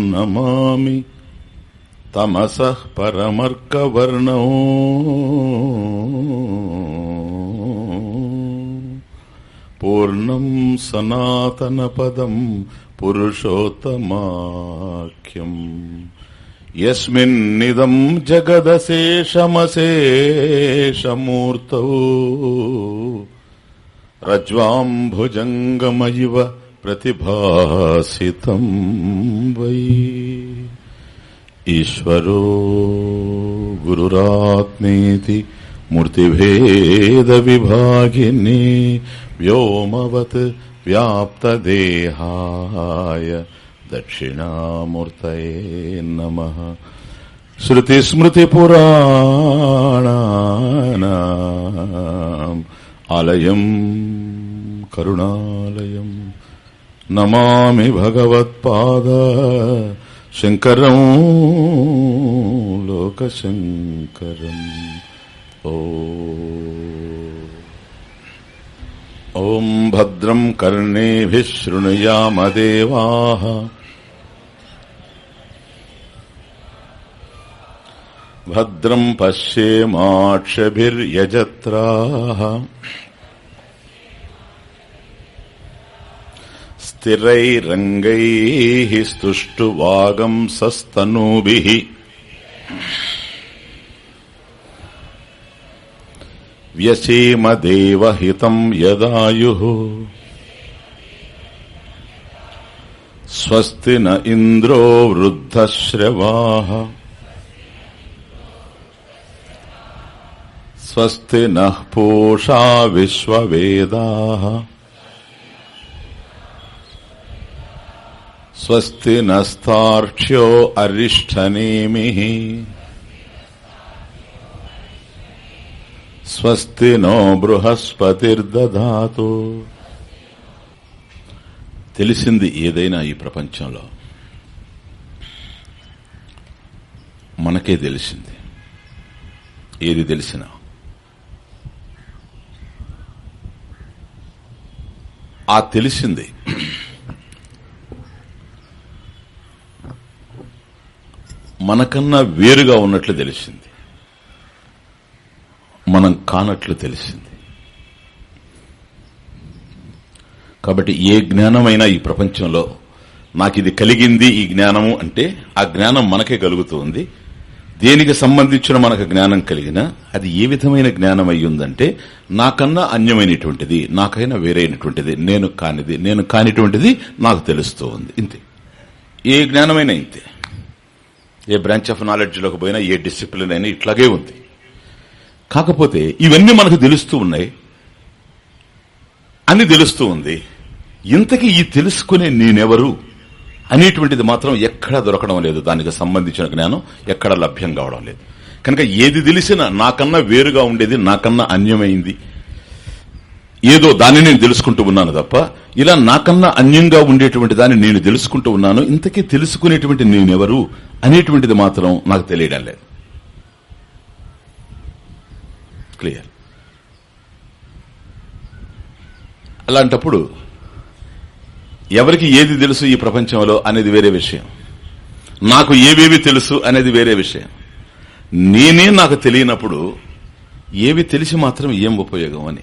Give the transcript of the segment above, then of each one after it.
మాతర్నమామి తమస పరమర్కవర్ణో. పూర్ణం సనాతనపదం పురుషోత్తమాఖ్యం. యస్మిన్నిదం జగదశేషమశేషమూర్తౌ. రజ్వాంభుజంగమయివ ప్రతిభాసితం వై. ఈశ్వరో గురురాత్మేతి మూర్తిభేద విభాగిని వ్యోమవత్ వ్యాప్తదేహాయ దక్షిణామూర్తయే నమ. శృతిస్మృతిపురాణానాం ఆలయం కరుణాలయం నమామి భగవత్పాద శంకరం లోకశంకరం. ఓ. ఓం భద్రం కర్ణేభిः శృణుయామదేవాः. భద్రం పశ్యేమాక్షభిర్యజత్రాः. స్థిరైరంగైः స్తుష్టువాగంసస్తనూభిः వ్యసేమదేవహితం యదాయుः స్వస్తి న ఇంద్రో వృద్ధశ్రవాः స్వస్తి నః పూషా విశ్వవేదాः స్వస్తి నస్తార్క్ష్యో అరిష్టనేమి స్వస్తి నో బృహస్పతిర్దధాతు తెలిసింది ఏదైనా ఈ ప్రపంచంలో. మనకే తెలిసింది. ఏది తెలిసినా. ఆ తెలిసింది మనకన్నా వేరుగా ఉన్నట్లు తెలిసింది. మనం కానట్లు తెలిసింది. కాబట్టి ఏ జ్ఞానమైనా ఈ ప్రపంచంలో నాకు ఇది కలిగింది ఈ జ్ఞానము అంటే ఆ జ్ఞానం మనకే కలుగుతుంది. దేనికి సంబంధించిన మనకు జ్ఞానం కలిగినా అది ఏ విధమైన జ్ఞానం అయ్యిందంటే నాకన్నా అన్యమైనటువంటిది నాకైనా వేరైనటువంటిది నేను కానిది నేను కానిటువంటిది నాకు తెలుస్తూ ఉంది ఇంతే. ఏ జ్ఞానమైనా ఇంతే. ఏ బ్రాంచ్ ఆఫ్ నాలెడ్జ్లోకి పోయినా ఏ డిసిప్లిన్ అయినా ఇట్లాగే ఉంది. కాకపోతే ఇవన్నీ మనకు తెలుస్తూ ఉన్నాయి. అని తెలుస్తూ ఉంది. ఇంతకీ ఈ తెలుసుకునే నేనెవరు అనేటువంటిది మాత్రం ఎక్కడా దొరకడం లేదు. దానికి సంబంధించిన జ్ఞానం ఎక్కడ లభ్యం కావడం లేదు. కనుక ఏది తెలిసినా నాకన్నా వేరుగా ఉండేది నాకన్నా అన్యమైంది. ఏదో దాన్ని నేను తెలుసుకుంటూ ఉన్నాను తప్ప ఇలా నాకన్నా అన్యంగా ఉండేటువంటి దాన్ని నేను తెలుసుకుంటూ ఉన్నాను. ఇంతకీ తెలుసుకునేటువంటి నేనెవరు అనేటువంటిది మాత్రం నాకు తెలియడం లేదు. క్లియర్. అలాంటప్పుడు ఎవరికి ఏది తెలుసు ఈ ప్రపంచంలో అనేది వేరే విషయం. నాకు ఏవేవి తెలుసు అనేది వేరే విషయం. నేనే నాకు తెలియనప్పుడు ఏవి తెలిసి మాత్రం ఏం ఉపయోగం అని.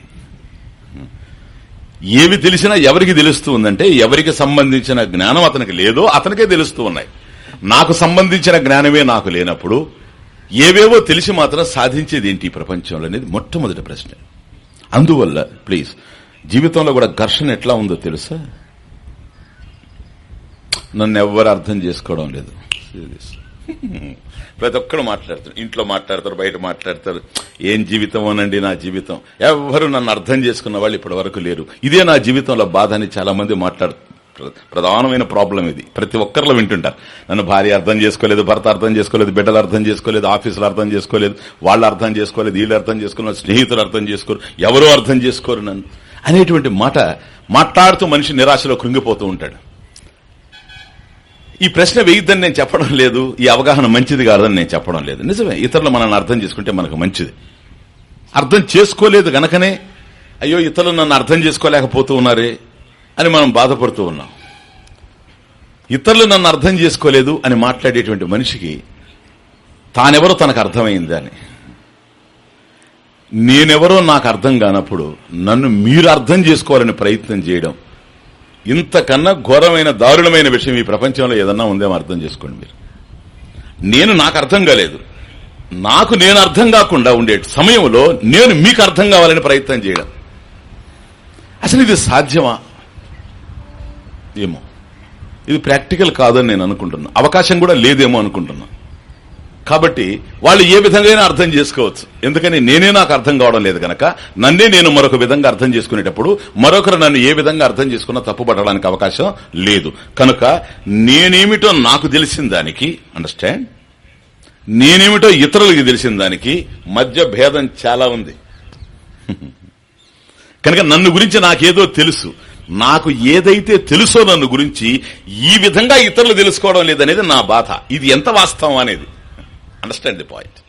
ఏవి తెలిసినా ఎవరికి తెలుస్తూ ఉందంటే ఎవరికి సంబంధించిన జ్ఞానం అతనికి లేదో అతనికే తెలుస్తూ ఉన్నాయి. నాకు సంబంధించిన జ్ఞానమే నాకు లేనప్పుడు ఏవేవో తెలిసి మాత్రం సాధించేది ఏంటి ఈ ప్రపంచంలో అనేది మొట్టమొదటి ప్రశ్న. అందువల్ల ప్లీజ్ జీవితంలో కూడా ఘర్షణ ఎట్లా ఉందో తెలుసా? నన్ను ఎవ్వరు అర్థం చేసుకోవడం లేదు. ప్రతి ఒక్కరు మాట్లాడతారు ఇంట్లో మాట్లాడతారు బయట మాట్లాడతారు. ఏం జీవితం అనండి నా జీవితం? ఎవ్వరు నన్ను అర్థం చేసుకున్న వాళ్ళు ఇప్పటి వరకు లేరు. ఇదే నా జీవితంలో బాధ అని చాలా మంది మాట్లాడు ప్రధానమైన ప్రాబ్లం ఇది. ప్రతి ఒక్కరిలో వింటుంటారు. నన్ను భార్య అర్థం చేసుకోలేదు భర్త అర్థం చేసుకోలేదు బిడ్డలు అర్థం చేసుకోలేదు ఆఫీసులు అర్థం చేసుకోలేదు వాళ్ళు అర్థం చేసుకోలేదు వీళ్ళు అర్థం చేసుకోలేదు స్నేహితులు అర్థం చేసుకోరు ఎవరూ అర్థం చేసుకోరు నన్ను. అనేటువంటి మాట మాట్లాడుతూ మనిషి నిరాశలో కృంగిపోతూ ఉంటాడు. ఈ ప్రశ్న వేయిద్దని నేను చెప్పడం లేదు ఈ అవగాహన మంచిది కాదని నేను చెప్పడం లేదు. నిజమే ఇతరులు మనల్ని అర్థం చేసుకుంటే మనకు మంచిది. అర్థం చేసుకోలేదు గనకనే అయ్యో ఇతరులు నన్ను అర్థం చేసుకోలేకపోతూ ఉన్నారే అని మనం బాధపడుతూ ఉన్నాం. ఇతరులు నన్ను అర్థం చేసుకోలేదు అని మాట్లాడేటువంటి మనిషికి తానెవరో తనకు అర్థమైంది అని. నేనెవరో నాకు అర్థం కానప్పుడు నన్ను మీరు అర్థం చేసుకోవాలని ప్రయత్నం చేయడం ఇంతకన్నా ఘోరమైన దారుణమైన విషయం ఈ ప్రపంచంలో ఏదన్నా ఉందేమో అర్థం చేసుకోండి మీరు. నేను నాకు అర్థం కాలేదు. నాకు నేను అర్థం కాకుండా ఉండే సమయంలో నేను మీకు అర్థం కావాలని ప్రయత్నం చేయడం. అసలు ఇది సాధ్యమా? ఏమో. ఇది ప్రాక్టికల్ కాదని నేను అనుకుంటున్నా. అవకాశం కూడా లేదేమో అనుకుంటున్నా. కాబట్టి వాళ్ళు ఏ విధంగా అర్థం చేసుకోవచ్చు. ఎందుకని నేనే నాకు అర్థం కావడం లేదు గనక నన్నే నేను మరొక విధంగా అర్థం చేసుకునేటప్పుడు మరొకరు నన్ను ఏ విధంగా అర్థం చేసుకున్నా తప్పుపడడానికి అవకాశం లేదు. కనుక నేనేమిటో నాకు తెలిసిన దానికి అండర్స్టాండ్ నేనేమిటో ఇతరులకి తెలిసిన దానికి మధ్య భేదం చాలా ఉంది. కనుక నన్ను గురించి నాకేదో తెలుసు. నాకు ఏదైతే తెలుసో నన్ను గురించి ఈ విధంగా ఇతరులు తెలుసుకోవడం లేదనేది నా బాధ. ఇది ఎంత వాస్తవం అనేది? అండర్స్టాండ్ ది పాయింట్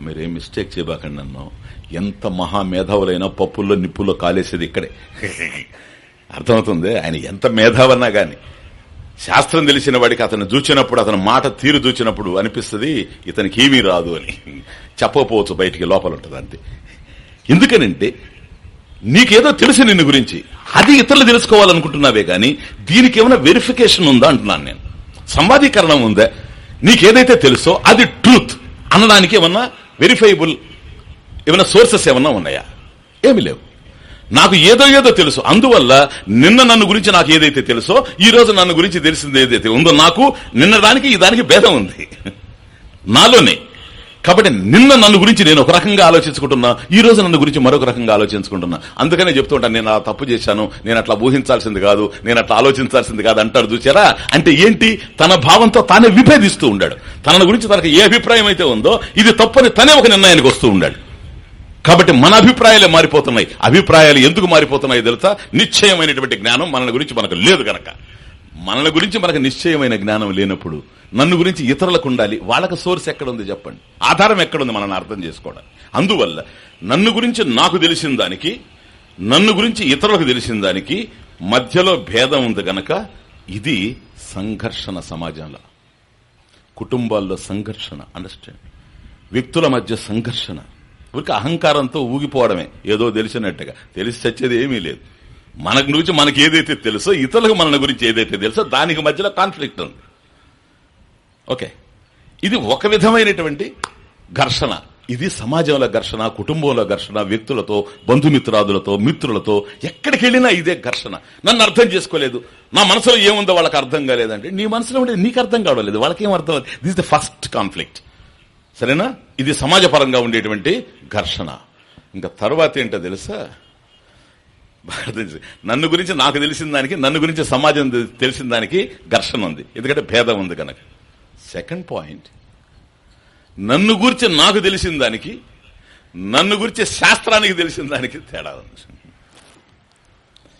మీరేం మిస్టేక్ చేయబాకండి నన్ను. ఎంత మహా మేధావులైనా పప్పుల్లో నిప్పుల్లో కాలేసేది ఇక్కడే. అర్థమవుతుంది? ఆయన ఎంత మేధావన్నా గాని. శాస్త్రం తెలిసిన వాడికి అతను చూచినప్పుడు అతను మాట తీరు చూచినప్పుడు అనిపిస్తుంది ఇతనికి ఏమీ రాదు అని. చెప్పకపోవచ్చు బయటికి లోపల ఉంటుంది అంతే. ఎందుకనంటే నీకేదో తెలుసు నిన్ను గురించి. అది ఇతరులు తెలుసుకోవాలనుకుంటున్నావే గాని దీనికి ఏమైనా వెరిఫికేషన్ ఉందా అంటున్నాను నేను. సంవాదీకరణం ఉందా. నీకేదైతే తెలుసో అది ట్రూత్ అనడానికి ఏమన్నా వెరిఫైబుల్ ఏమైనా సోర్సెస్ ఏమన్నా ఉన్నాయా? ఏమి లేవు. నాకు ఏదో ఏదో తెలుసు. అందువల్ల నిన్న నన్ను గురించి నాకు ఏదైతే తెలుసో ఈ రోజు నన్ను గురించి తెలిసింది ఏదైతే ఉందో నాకు నిన్న దానికి ఈ దానికి భేదం ఉంది. నాలోనే. కాబట్టి నిన్న నన్ను గురించి నేను ఒక రకంగా ఆలోచించుకుంటున్నా ఈ రోజు నన్ను గురించి మరొక రకంగా ఆలోచించుకుంటున్నా. అందుకనే చెప్తూ ఉంటాను నేను అలా తప్పు చేశాను నేను అట్లా ఊహించాల్సింది కాదు నేను అట్లా ఆలోచించాల్సింది కాదు అంటాడు చూసారా అంటే ఏంటి? తన భావంతో తానే విభేదిస్తూ ఉండాడు. తన గురించి తనకు ఏ అభిప్రాయం అయితే ఉందో ఇది తప్పని తనే ఒక నిర్ణయానికి వస్తూ ఉండాడు. కాబట్టి మన అభిప్రాయాలే మారిపోతున్నాయి. అభిప్రాయాలు ఎందుకు మారిపోతున్నాయి తెలుసా? నిశ్చయమైనటువంటి జ్ఞానం మన గురించి మనకు లేదు గనక. మనల గురించి మనకు నిశ్చయమైన జ్ఞానం లేనప్పుడు నన్ను గురించి ఇతరులకు ఉండాలి. వాళ్ళకి సోర్స్ ఎక్కడుంది చెప్పండి. ఆధారం ఎక్కడుంది మనల్ని అర్థం చేసుకోవడం. అందువల్ల నన్ను గురించి నాకు తెలిసిన దానికి నన్ను గురించి ఇతరులకు తెలిసిన దానికి మధ్యలో భేదం ఉంది గనక ఇది సంఘర్షణ సమాజంలో. కుటుంబాల్లో సంఘర్షణ అండర్స్టాండ్ వ్యక్తుల మధ్య సంఘర్షణ. ఊరికి అహంకారంతో ఊగిపోవడమే. ఏదో తెలిసినట్టుగా. తెలిసి చచ్చేది ఏమీ లేదు. మన గురించి మనకి ఏదైతే తెలుసో ఇతరులకు మన గురించి ఏదైతే తెలుసో దానికి మధ్యలో కాన్ఫ్లిక్ట్ ఉంది. ఓకే. ఇది ఒక విధమైనటువంటి ఘర్షణ. ఇది సమాజంలో ఘర్షణ కుటుంబంలో ఘర్షణ వ్యక్తులతో బంధుమిత్రాదులతో మిత్రులతో ఎక్కడికి వెళ్ళినా ఇదే ఘర్షణ. నన్ను అర్థం చేసుకోలేదు. నా మనసులో ఏముందో వాళ్ళకి అర్థం కాలేదంటే నీ మనసులో ఉండేది నీకు అర్థం కావలేదు వాళ్ళకి ఏం అర్థం దిస్ ద ఫస్ట్ కాన్ఫ్లిక్ట్ సరేనా? ఇది సమాజపరంగా ఉండేటువంటి ఘర్షణ. ఇంకా తర్వాత ఏంటో తెలుసా? నన్ను గురించి నాకు తెలిసిన దానికి నన్ను గురించి సమాజం తెలిసిన దానికి ఘర్షణ ఉంది. ఎందుకంటే భేదం ఉంది కనుక. Second point. నన్ను గురించి నాకు తెలిసిన దానికి నన్ను గురించి శాస్త్రానికి తెలిసిన దానికి తేడా ఉంది.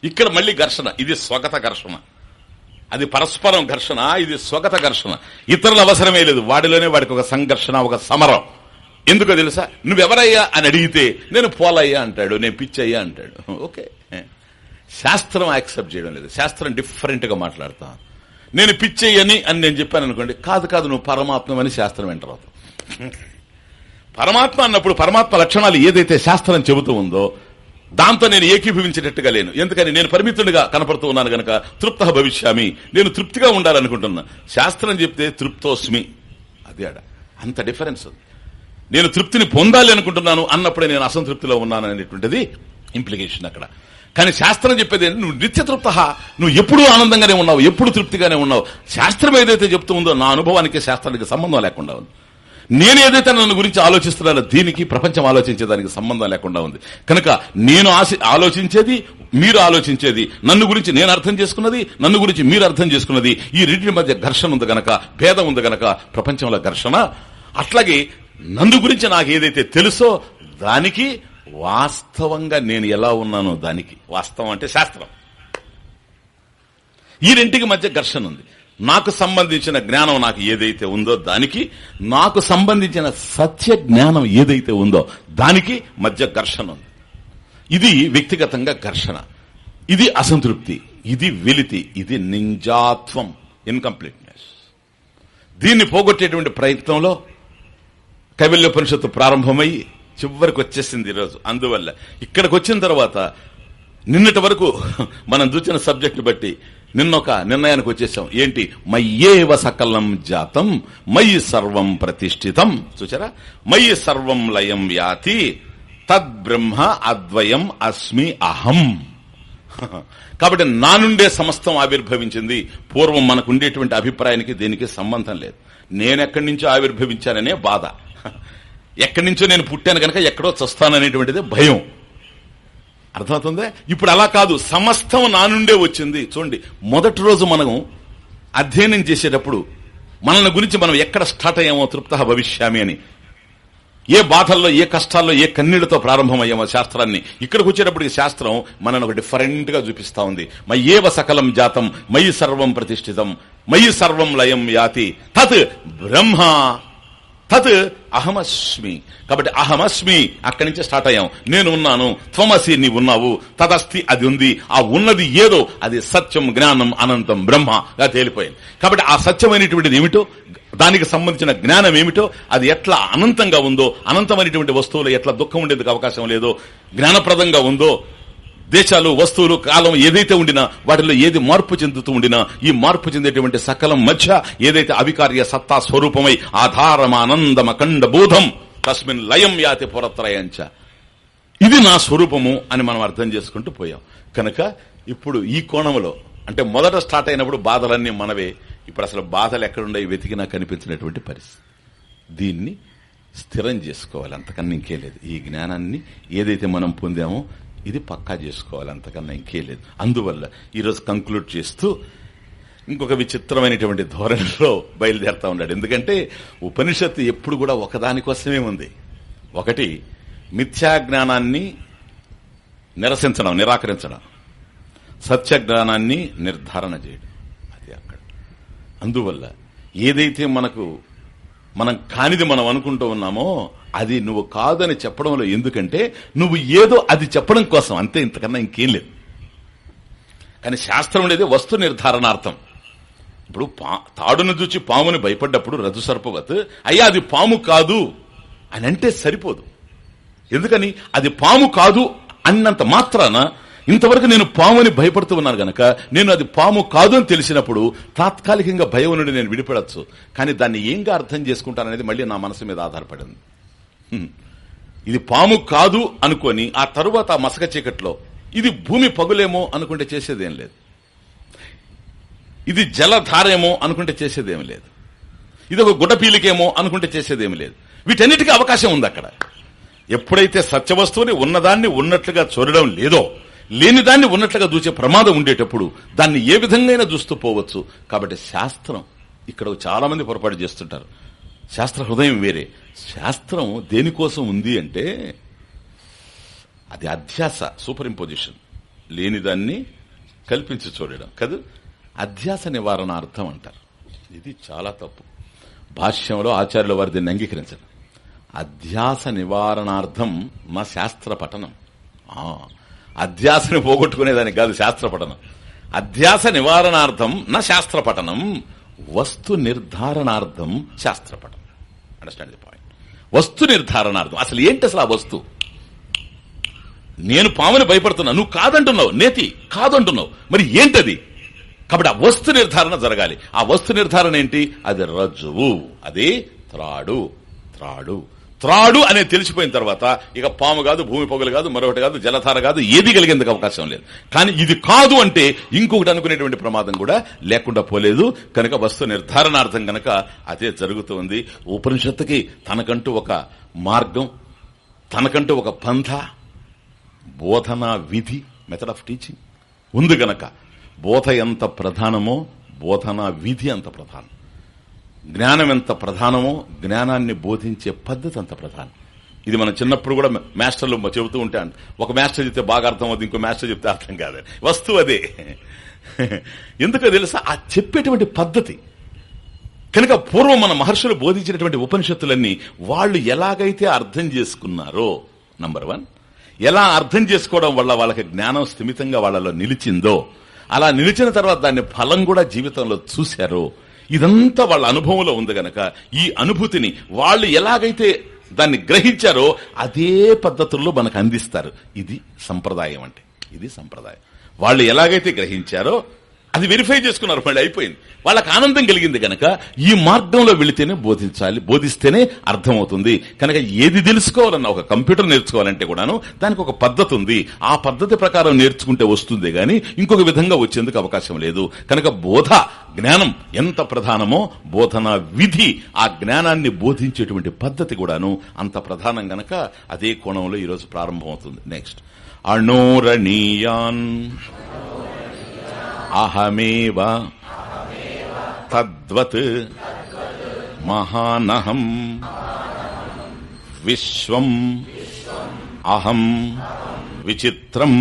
ఇక్కడ మళ్ళీ ఘర్షణ. ఇది స్వగత ఘర్షణ. అది పరస్పరం ఘర్షణ. ఇది స్వగత ఘర్షణ. ఇతరుల అవసరమే లేదు. వాడిలోనే వాడికి ఒక సంఘర్షణ ఒక సమరం. ఎందుకో తెలుసా? నువ్వెవరయ్యా అని అడిగితే నేను పోలయ్యా అంటాడు నేను పిచ్చయ్యా అంటాడు. ఓకే. శాస్త్రం యాక్సెప్ట్ చేయడం లేదు. శాస్త్రం డిఫరెంట్గా మాట్లాడతా. నేను పిచ్చయ్యని అని నేను చెప్పాను అనుకోండి కాదు కాదు నువ్వు పరమాత్మని శాస్త్రం ఎంటర్ అవుతావు పరమాత్మ అన్నప్పుడు పరమాత్మ లక్షణాలు ఏదైతే శాస్త్రం చెబుతూ ఉందో దాంతో నేను ఏకీభవించేటట్టుగా లేను. ఎందుకని? నేను పరిమితుడిగా కనపడుతూ ఉన్నాను గనక తృప్త భవిష్యామి. నేను తృప్తిగా ఉండాలనుకుంటున్నా. శాస్త్రం చెప్తే తృప్తోస్మి. అదే ఆడ. అంత డిఫరెన్స్ నేను తృప్తిని పొందాలి అనుకుంటున్నాను అన్నప్పుడే నేను అసంతృప్తిలో ఉన్నాను అనేటువంటిది ఇంప్లికేషన్ అక్కడ. కానీ శాస్త్రం చెప్పేది నువ్వు నిత్యతృప్త నువ్వు ఎప్పుడు ఆనందంగానే ఉన్నావు ఎప్పుడు తృప్తిగానే ఉన్నావు. శాస్త్రం ఏదైతే చెప్తూ ఉందో నా అనుభవానికి శాస్త్రానికి సంబంధం లేకుండా ఉంది. నేను ఏదైతే నన్ను గురించి ఆలోచిస్తున్నానో దీనికి ప్రపంచం ఆలోచించేదానికి సంబంధం లేకుండా ఉంది. కనుక నేను ఆలోచించేది మీరు ఆలోచించేది నన్ను గురించి నేను అర్థం చేసుకున్నది నన్ను గురించి మీరు అర్థం చేసుకున్నది ఈ రెండింటి మధ్య ఘర్షణ ఉంది గనక భేదం ఉంది గనక ప్రపంచంలో ఘర్షణ. అట్లాగే నందు గురించి నాకు ఏదైతే తెలుసో దానికి వాస్తవంగా నేను ఎలా ఉన్నానో దానికి. వాస్తవం అంటే శాస్త్రం. ఈ రెంటికి మధ్య ఘర్షణ ఉంది. నాకు సంబంధించిన జ్ఞానం నాకు ఏదైతే ఉందో దానికి నాకు సంబంధించిన సత్య జ్ఞానం ఏదైతే ఉందో దానికి మధ్య ఘర్షణ ఉంది. ఇది వ్యక్తిగతంగా ఘర్షణ. ఇది అసంతృప్తి. ఇది వెలితి. ఇది నింజాత్వం. ఇన్కంప్లీట్నెస్. దీన్ని పోగొట్టేటువంటి ప్రయత్నంలో కవిల్యోపనిషత్తు ప్రారంభమై చివరికి వచ్చేసింది ఈరోజు అందువల్ల ఇక్కడికి వచ్చిన తర్వాత నిన్నటి వరకు మనం చూసిన సబ్జెక్టు బట్టి నిన్నొక నిర్ణయానికి వచ్చేసాం. ఏంటి? మయ్యేవ సకలం జాతం మయి సర్వం ప్రతిష్ఠితం. చూచారా మయి సర్వం లయం యాతి తద్బ్రహ్మ అద్వయం అస్మి అహం. కాబట్టి నా నుండే సమస్తం ఆవిర్భవించింది. పూర్వం మనకు ఉండేటువంటి అభిప్రాయానికి దీనికి సంబంధం లేదు. నేనెక్కడి నుంచో ఆవిర్భవించాననే బాధ. ఎక్కడి నుంచో నేను పుట్టాను కనుక ఎక్కడో చస్తాననేటువంటిది భయం. అర్థమవుతుంది? ఇప్పుడు అలా కాదు సమస్తం నా నుండే వచ్చింది. చూడండి మొదటి రోజు మనం అధ్యయనం చేసేటప్పుడు మనల్ని గురించి మనం ఎక్కడ స్టార్ట్ అయ్యామో తృప్త భవిష్యామి అని. ఏ బాధల్లో ఏ కష్టాల్లో ఏ కన్నీళ్ళతో ప్రారంభమయ్యామో శాస్త్రాన్ని. ఇక్కడికి వచ్చేటప్పటికి శాస్త్రం మనల్ని ఒక డిఫరెంట్గా చూపిస్తా ఉంది. మయ్యేవ సకలం జాతం మయి సర్వం ప్రతిష్ఠితం మయి సర్వం లయం యాతి తత్ బ్రహ్మ. తత్ అహమస్మి. కాబట్టి అహమస్మి అక్కడి నుంచి స్టార్ట్ అయ్యాం. నేను ఉన్నాను త్వమసి నీ ఉన్నావు తదస్థి అది ఉంది ఆ ఉన్నది ఏదో అది సత్యం జ్ఞానం అనంతం బ్రహ్మగా తేలిపోయింది. కాబట్టి ఆ సత్యమైనటువంటిది ఏమిటో దానికి సంబంధించిన జ్ఞానం ఏమిటో అది ఎట్లా అనంతంగా ఉందో అనంతమైనటువంటి వస్తువులు ఎట్లా దుఃఖం ఉండేందుకు అవకాశం లేదో జ్ఞానప్రదంగా ఉందో దేశాలు వస్తువులు కాలం ఏదైతే ఉండినా వాటిలో ఏది మార్పు చెందుతూ ఉండినా ఈ మార్పు చెందేటువంటి సకలం మధ్య ఏదైతే అవికార్య సత్తా స్వరూపమై ఆధారమానందమఖండ బోధం తస్మిన్ లయం యాతి పురత్రయంచ. ఇది నా స్వరూపము అని మనం అర్థం చేసుకుంటూ పోయాం. కనుక ఇప్పుడు ఈ కోణంలో అంటే మొదట స్టార్ట్ అయినప్పుడు బాధలన్నీ మనవే ఇప్పుడు అసలు బాధలు ఎక్కడున్నాయి వెతికినా కనిపించినటువంటి పరిస్థితి. దీన్ని స్థిరం చేసుకోవాలి అంతకన్నా ఇంకే లేదు. ఈ జ్ఞానాన్ని ఏదైతే మనం పొందామో ఇది పక్కా చేసుకోవాలి అంతకన్నా ఇంకే లేదు. అందువల్ల ఈరోజు కంక్లూడ్ చేస్తూ ఇంకొక విచిత్రమైనటువంటి ధోరణిలో బయలుదేరుతా ఉన్నాడు. ఎందుకంటే ఉపనిషత్తు ఎప్పుడు కూడా ఒకదానికోసమే ఉంది. ఒకటి మిథ్యా జ్ఞానాన్ని నిరసించడం నిరాకరించడం. సత్య జ్ఞానాన్ని నిర్ధారణ చేయడం. అది అక్కడ. అందువల్ల ఏదైతే మనకు మనం కానిది మనం అనుకుంటూ ఉన్నామో అది నువ్వు కాదని చెప్పడంలో ఎందుకంటే నువ్వు ఏదో అది చెప్పడం కోసం. అంతే ఇంతకన్నా ఇంకేం లేదు. కానీ శాస్త్రం అనేది వస్తు నిర్ధారణార్థం. ఇప్పుడు తాడును చూచి పాముని భయపడ్డప్పుడు రజు సర్పవత్ అయ్యా అది పాము కాదు అని అంటే సరిపోదు. ఎందుకని? అది పాము కాదు అన్నంత మాత్రాన ఇంతవరకు నేను పాముని భయపడుతూ ఉన్నాను గనక నేను అది పాము కాదు అని తెలిసినప్పుడు తాత్కాలికంగా భయం నుండి నేను విడిపడచ్చు. కానీ దాన్ని ఏంగా అర్థం చేసుకుంటాననేది మళ్ళీ నా మనసు మీద ఆధారపడింది. ఇది పాము కాదు అనుకొని ఆ తరువాత ఆ మసక చీకట్లో ఇది భూమి పగులేమో అనుకుంటే చేసేదేం లేదు. ఇది జలధారేమో అనుకుంటే చేసేదేం లేదు. ఇది ఒక గుడ్డపీలికేమో అనుకుంటే చేసేదేమి లేదు. వీటన్నిటికీ అవకాశం ఉంది అక్కడ. ఎప్పుడైతే సత్యవస్తువుని ఉన్నదాన్ని ఉన్నట్లుగా చూడడం లేదో లేని దాన్ని ఉన్నట్లుగా చూసే ప్రమాదం ఉండేటప్పుడు దాన్ని ఏ విధంగా చూస్తూ పోవచ్చు. కాబట్టి శాస్త్రం ఇక్కడ చాలా మంది పొరపాటు చేస్తుంటారు. శాస్త్ర హృదయం వేరే. శాస్త్రం దేనికోసం ఉంది అంటే అది అధ్యాస సూపర్ ఇంపోజిషన్ లేనిదాన్ని కల్పించి చూడడం. కదా అధ్యాస నివారణ అర్థం అంటారు. ఇది చాలా తప్పు. భాష్యంలో ఆచార్యుల వారి దీన్ని అంగీకరించడం అధ్యాస నివారణార్థం మా శాస్త్ర పఠనం. అధ్యాసను పోగొట్టుకునేదానికి కాదు శాస్త్ర పఠనం అధ్యాస నివారణార్థం నా శాస్త్ర పఠనం వస్తు నిర్ధారణార్థం శాస్త్ర పఠనం అండర్స్టాండ్ ది పాయింట్ వస్తు నిర్ధారణార్థం. అసలు ఏంటి అసలు ఆ వస్తు? నేను పాముని భయపడుతున్నా. నువ్వు కాదంటున్నావు. నేతి కాదంటున్నావు. మరి ఏంటది? కాబట్టి ఆ వస్తు నిర్ధారణ జరగాలి. ఆ వస్తు నిర్ధారణ ఏంటి? అది రజువు అది త్రాడు. త్రాడు. త్రాడు అనేది తెలిసిపోయిన తర్వాత ఇక పాము కాదు భూమి పొగలు కాదు మరొకటి కాదు జలధార కాదు ఏది కలిగేందుకు అవకాశం లేదు. కానీ ఇది కాదు అంటే ఇంకొకటి అనుకునేటువంటి ప్రమాదం కూడా లేకుండా పోలేదు. కనుక వస్తు నిర్ధారణార్థం కనుక అదే జరుగుతుంది. ఉపనిషత్తుకి తనకంటూ ఒక మార్గం తనకంటూ ఒక పంథ బోధనా విధి మెథడ్ ఆఫ్ టీచింగ్ ఉంది గనక. బోధ ఎంత ప్రధానమో బోధనా విధి అంత ప్రధానం. జ్ఞానం ఎంత ప్రధానమో జ్ఞానాన్ని బోధించే పద్ధతి అంత ప్రధానం. ఇది మనం చిన్నప్పుడు కూడా మాస్టర్లు చెబుతూ ఉంటే. ఒక మాస్టర్ చెప్తే బాగా అర్థం అవుతుంది ఇంకో మాస్టర్ చెప్తే అర్థం కాదు. వస్తువు అదే. ఎందుకో తెలుసా? ఆ చెప్పేటువంటి పద్ధతి. కనుక పూర్వం మన మహర్షులు బోధించినటువంటి ఉపనిషత్తులన్నీ వాళ్ళు ఎలాగైతే అర్థం చేసుకున్నారో నంబర్ వన్ ఎలా అర్థం చేసుకోవడం వల్ల వాళ్ళకి జ్ఞానం స్థిమితంగా వాళ్ళలో నిలిచిందో అలా నిలిచిన తర్వాత దాన్ని ఫలం కూడా జీవితంలో చూశారో ఇదంతా వాళ్ళ అనుభవంలో ఉంది గనక. ఈ అనుభూతిని వాళ్ళు ఎలాగైతే దాన్ని గ్రహించారో అదే పద్ధతుల్లో మనకు అందిస్తారు. ఇది సంప్రదాయం అంటే. ఇది సంప్రదాయం. వాళ్ళు ఎలాగైతే గ్రహించారో అది వెరిఫై చేసుకున్నారు మళ్ళీ అయిపోయింది. వాళ్ళకి ఆనందం కలిగింది గనక ఈ మార్గంలో వెళితేనే బోధించాలి బోధిస్తేనే అర్థమవుతుంది. కనుక ఏది తెలుసుకోవాలన్నా ఒక కంప్యూటర్ నేర్చుకోవాలంటే కూడాను దానికి ఒక పద్ధతి ఉంది. ఆ పద్ధతి ప్రకారం నేర్చుకుంటే వస్తుంది గాని ఇంకొక విధంగా వచ్చేందుకు అవకాశం లేదు. కనుక బోధ జ్ఞానం ఎంత ప్రధానమో బోధన విధి ఆ జ్ఞానాన్ని బోధించేటువంటి పద్ధతి కూడాను అంత ప్రధానం గనక అదే కోణంలో ఈరోజు ప్రారంభమవుతుంది. నెక్స్ట్. అణోరణీయాన్. అహమేవ తద్వత్ మహానహం విశ్వం అహం విచిత్రం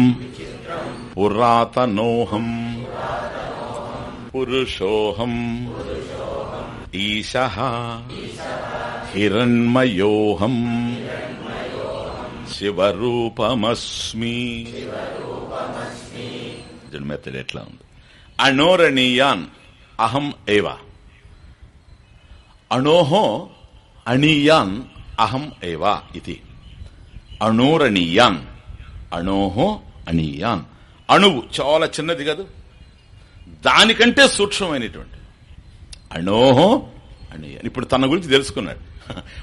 పురాతనోహం పురుషోహం ఈశ హిరణ్మయోహం శివరూపమస్మి. జన్మెత్తడు ఎట్లా ఉంది? అణోరణీయాన్. అహం ఏవ. అణోహో అణీయాన్ అహం ఏవ ఇది. అణోరణీయాన్. అణోహో అణీయాన్. అణువు చాలా చిన్నది కాదు. దానికంటే సూక్ష్మమైనటువంటి. అణోహో అణీయాన్. ఇప్పుడు తన గురించి తెలుసుకున్నాడు.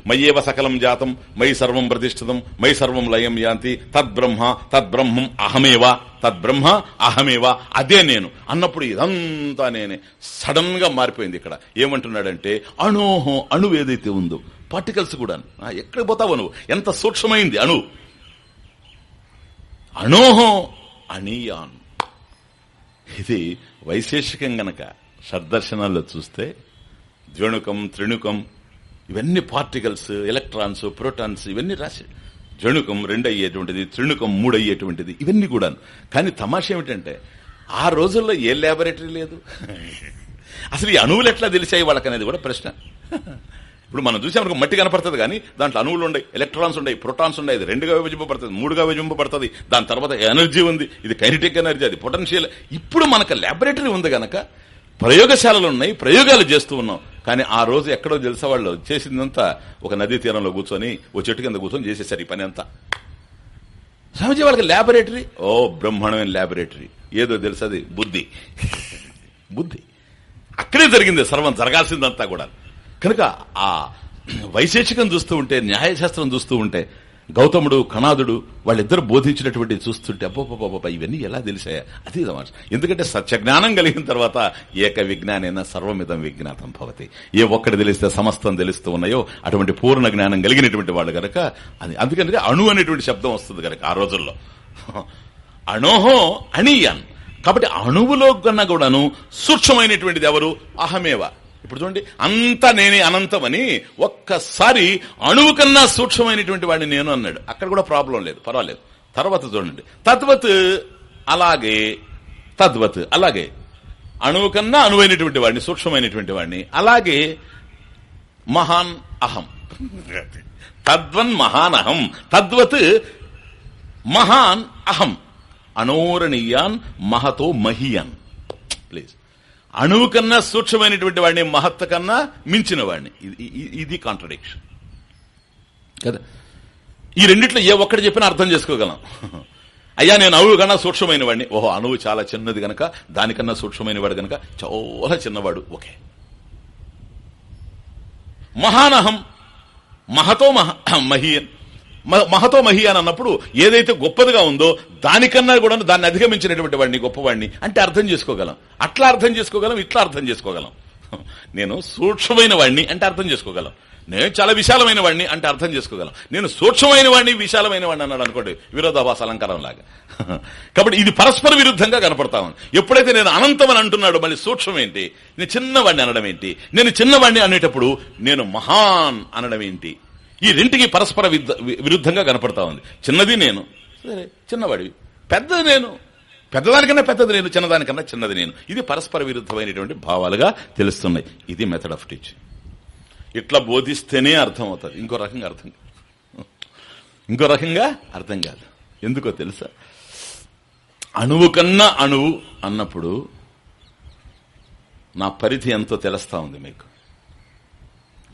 మయ్యేవ సకలం జాతం మై సర్వం ప్రతిష్ఠితం మై సర్వం లయం యాంతి తద్బ్రహ్మ తద్బ్రహ్మం అహమేవ. తద్బ్రహ్మ అహమేవ? అదే నేను. అన్నప్పుడు ఇదంతా నేనే. సడన్గా మారిపోయింది ఇక్కడ. ఏమంటున్నాడంటే అణోహో అణువు ఏదైతే ఉందో పార్టికల్స్ కూడా ఎక్కడికి పోతావు నువ్వు? ఎంత సూక్ష్మమైంది అణు. అణోహం అణీయాన్. ఇది వైశేషికం గనక షడ్దర్శనాల్లో చూస్తే ద్వేణుకం త్రిణుకం ఇవన్నీ పార్టికల్స్ ఎలక్ట్రాన్స్ ప్రోటాన్స్ ఇవన్నీ రాసి జణుకం రెండు అయ్యేటువంటిది త్రిణుకం మూడు అయ్యేటువంటిది ఇవన్నీ కూడా కానీ తమాష ఏమిటంటే ఆ రోజుల్లో ఏ ల్యాబొరేటరీ లేదు? అసలు ఈ అణువులు ఎట్లా తెలిసాయి వాళ్ళకి అనేది కూడా ప్రశ్న. ఇప్పుడు మనం చూసామనుకో మట్టి కనపడుతుంది కానీ దాంట్లో అణువులు ఉన్నాయి ఎలక్ట్రాన్స్ ఉన్నాయి ప్రోటాన్స్ ఉన్నాయి ఇది రెండుగా విభజింపబడుతుంది మూడుగా విభజింపబడుతుంది దాని తర్వాత ఎనర్జీ ఉంది ఇది కైనటిక్ ఎనర్జీ అది పొటెన్షియల్ ఇప్పుడు మనకు ల్యాబొరేటరీ ఉంది గనక ప్రయోగశాలలు ఉన్నాయి ప్రయోగాలు చేస్తూ ఉన్నాం. కానీ ఆ రోజు ఎక్కడో తెలిసే వాళ్ళు చేసిందంతా ఒక నదీ తీరంలో కూర్చొని ఓ చెట్టు కింద కూర్చొని చేసేసారు ఈ పని అంతా స్వామిజీ వాళ్ళకి ల్యాబొరేటరీ ఓ బ్రహ్మాండమైన ల్యాబొరేటరీ ఏదో తెలుసది బుద్ధి. బుద్ధి. అక్కడే జరిగింది సర్వం జరగాల్సిందంతా కూడా. కనుక ఆ వైశేషికం చూస్తూ ఉంటే న్యాయశాస్త్రం చూస్తూ ఉంటే గౌతముడు కణాదుడు వాళ్ళిద్దరు బోధించినటువంటి చూస్తుంటే అబ్బోపాప ఇవన్నీ ఎలా తెలిసాయా? అది ఎందుకంటే సత్యజ్ఞానం కలిగిన తర్వాత ఏక విజ్ఞానైన సర్వమిదం విజ్ఞాతం భవతి. ఏ ఒక్కటి తెలిస్తే సమస్తం తెలుస్తూ ఉన్నాయో అటువంటి పూర్ణ జ్ఞానం కలిగినటువంటి వాళ్ళు గనక అది అందుకని అణు అనేటువంటి శబ్దం వస్తుంది కనుక ఆ రోజుల్లో. అణోహో అణియన్. కాబట్టి అణువులో కన్నా కూడాను సూక్ష్మమైనటువంటిది ఎవరు? అహమేవ. ఇప్పుడు చూడండి అంతా నేనే అనంతమని ఒక్కసారి అణువు కన్నా సూక్ష్మమైనటువంటి వాడిని నేను అన్నాడు. అక్కడ కూడా ప్రాబ్లం లేదు పర్వాలేదు. తర్వాత చూడండి. తద్వత్ అలాగే తద్వత్ అలాగే. అణువు కన్నా అణువైనటువంటి వాడిని సూక్ష్మమైనటువంటి వాడిని. అలాగే మహాన్ అహం. తద్వన్ మహాన్ అహం. తద్వత్ మహాన్ అహం. అనోరణీయాన్ మహతో మహియాన్. ప్లీజ్. అణువు కన్నా సూక్ష్మమైనటువంటి వాడిని మహత్త కన్నా మించిన వాడిని. ఇది కాంట్రడిక్షన్ కదా? ఈ రెండిట్లో ఏ ఒక్కటి చెప్పినా అర్థం చేసుకోగలం. అయ్యా నేను అణువు కన్నా సూక్ష్మమైన వాడిని. ఓహో అణువు చాలా చిన్నది గనక దానికన్నా సూక్ష్మమైన వాడు గనక చాలా చిన్నవాడు. ఓకే. మహానహం మహతో మహ మహియన్. మహతో మహి అని అన్నప్పుడు ఏదైతే గొప్పదిగా ఉందో దానికన్నా కూడా దాన్ని అధిగమించినటువంటి వాడిని గొప్పవాడిని అంటే అర్థం చేసుకోగలం. అట్లా అర్థం చేసుకోగలం ఇట్లా అర్థం చేసుకోగలం. నేను సూక్ష్మమైన వాడిని అంటే అర్థం చేసుకోగలం. నేను చాలా విశాలమైన వాడిని అంటే అర్థం చేసుకోగలం. నేను సూక్ష్మమైన వాడిని విశాలమైన వాడిని అన్నాడు అనుకోండి విరోధాభాస అలంకారం లాగా. కాబట్టి ఇది పరస్పర విరుద్ధంగా కనపడతా ఉంది. ఎప్పుడైతే నేను అనంతం అని అంటున్నాడు మళ్ళీ సూక్ష్మం ఏంటి? నేను చిన్నవాడిని అనడం ఏంటి? నేను చిన్నవాడిని అనేటప్పుడు నేను మహాన్ అనడం ఏంటి? ఈ రెంటికి పరస్పర విరుద్ధంగా కనపడతా ఉంది. చిన్నది నేను. సరే చిన్నవాడివి. పెద్దది నేను. పెద్దదానికన్నా పెద్దది నేను చిన్నదానికన్నా చిన్నది నేను. ఇది పరస్పర విరుద్ధమైనటువంటి భావాలుగా తెలుస్తున్నాయి. ఇది మెథడ్ ఆఫ్ టీచింగ్ ఇట్లా బోధిస్తేనే అర్థం అవుతుంది ఇంకో రకంగా అర్థం ఇంకో రకంగా అర్థం కాదు. ఎందుకో తెలుసా? అణువు కన్నా అణువు అన్నప్పుడు నా పరిధి ఎంతో తెలుస్తా ఉంది మీకు.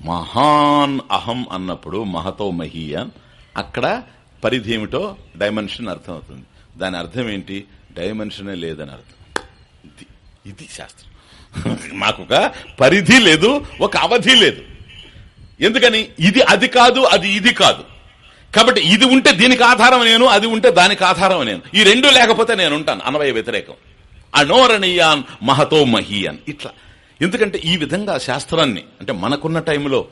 మహాన్ అహం అన్నప్పుడు మహతో మహీయన్. అక్కడ పరిధి ఏమిటో డైమెన్షన్ అర్థం అవుతుంది దాని అర్థం ఏంటి? డైమెన్షనే లేదని అర్థం. ఇది ఇది శాస్త్రం. మాకు ఒక పరిధి లేదు ఒక అవధి లేదు. ఎందుకని? ఇది అది కాదు అది ఇది కాదు. కాబట్టి ఇది ఉంటే దీనికి ఆధారం నేను అది ఉంటే దానికి ఆధారం నేను. ఈ రెండు లేకపోతే నేను ఉంటాను అనవయ వ్యతిరేకం. అనోరణీయాన్ మహతో మహీయన్. ఇట్లా. ఎందుకంటే ఈ విధంగా శాస్త్రాన్ని అంటే మనకున్న టైంలో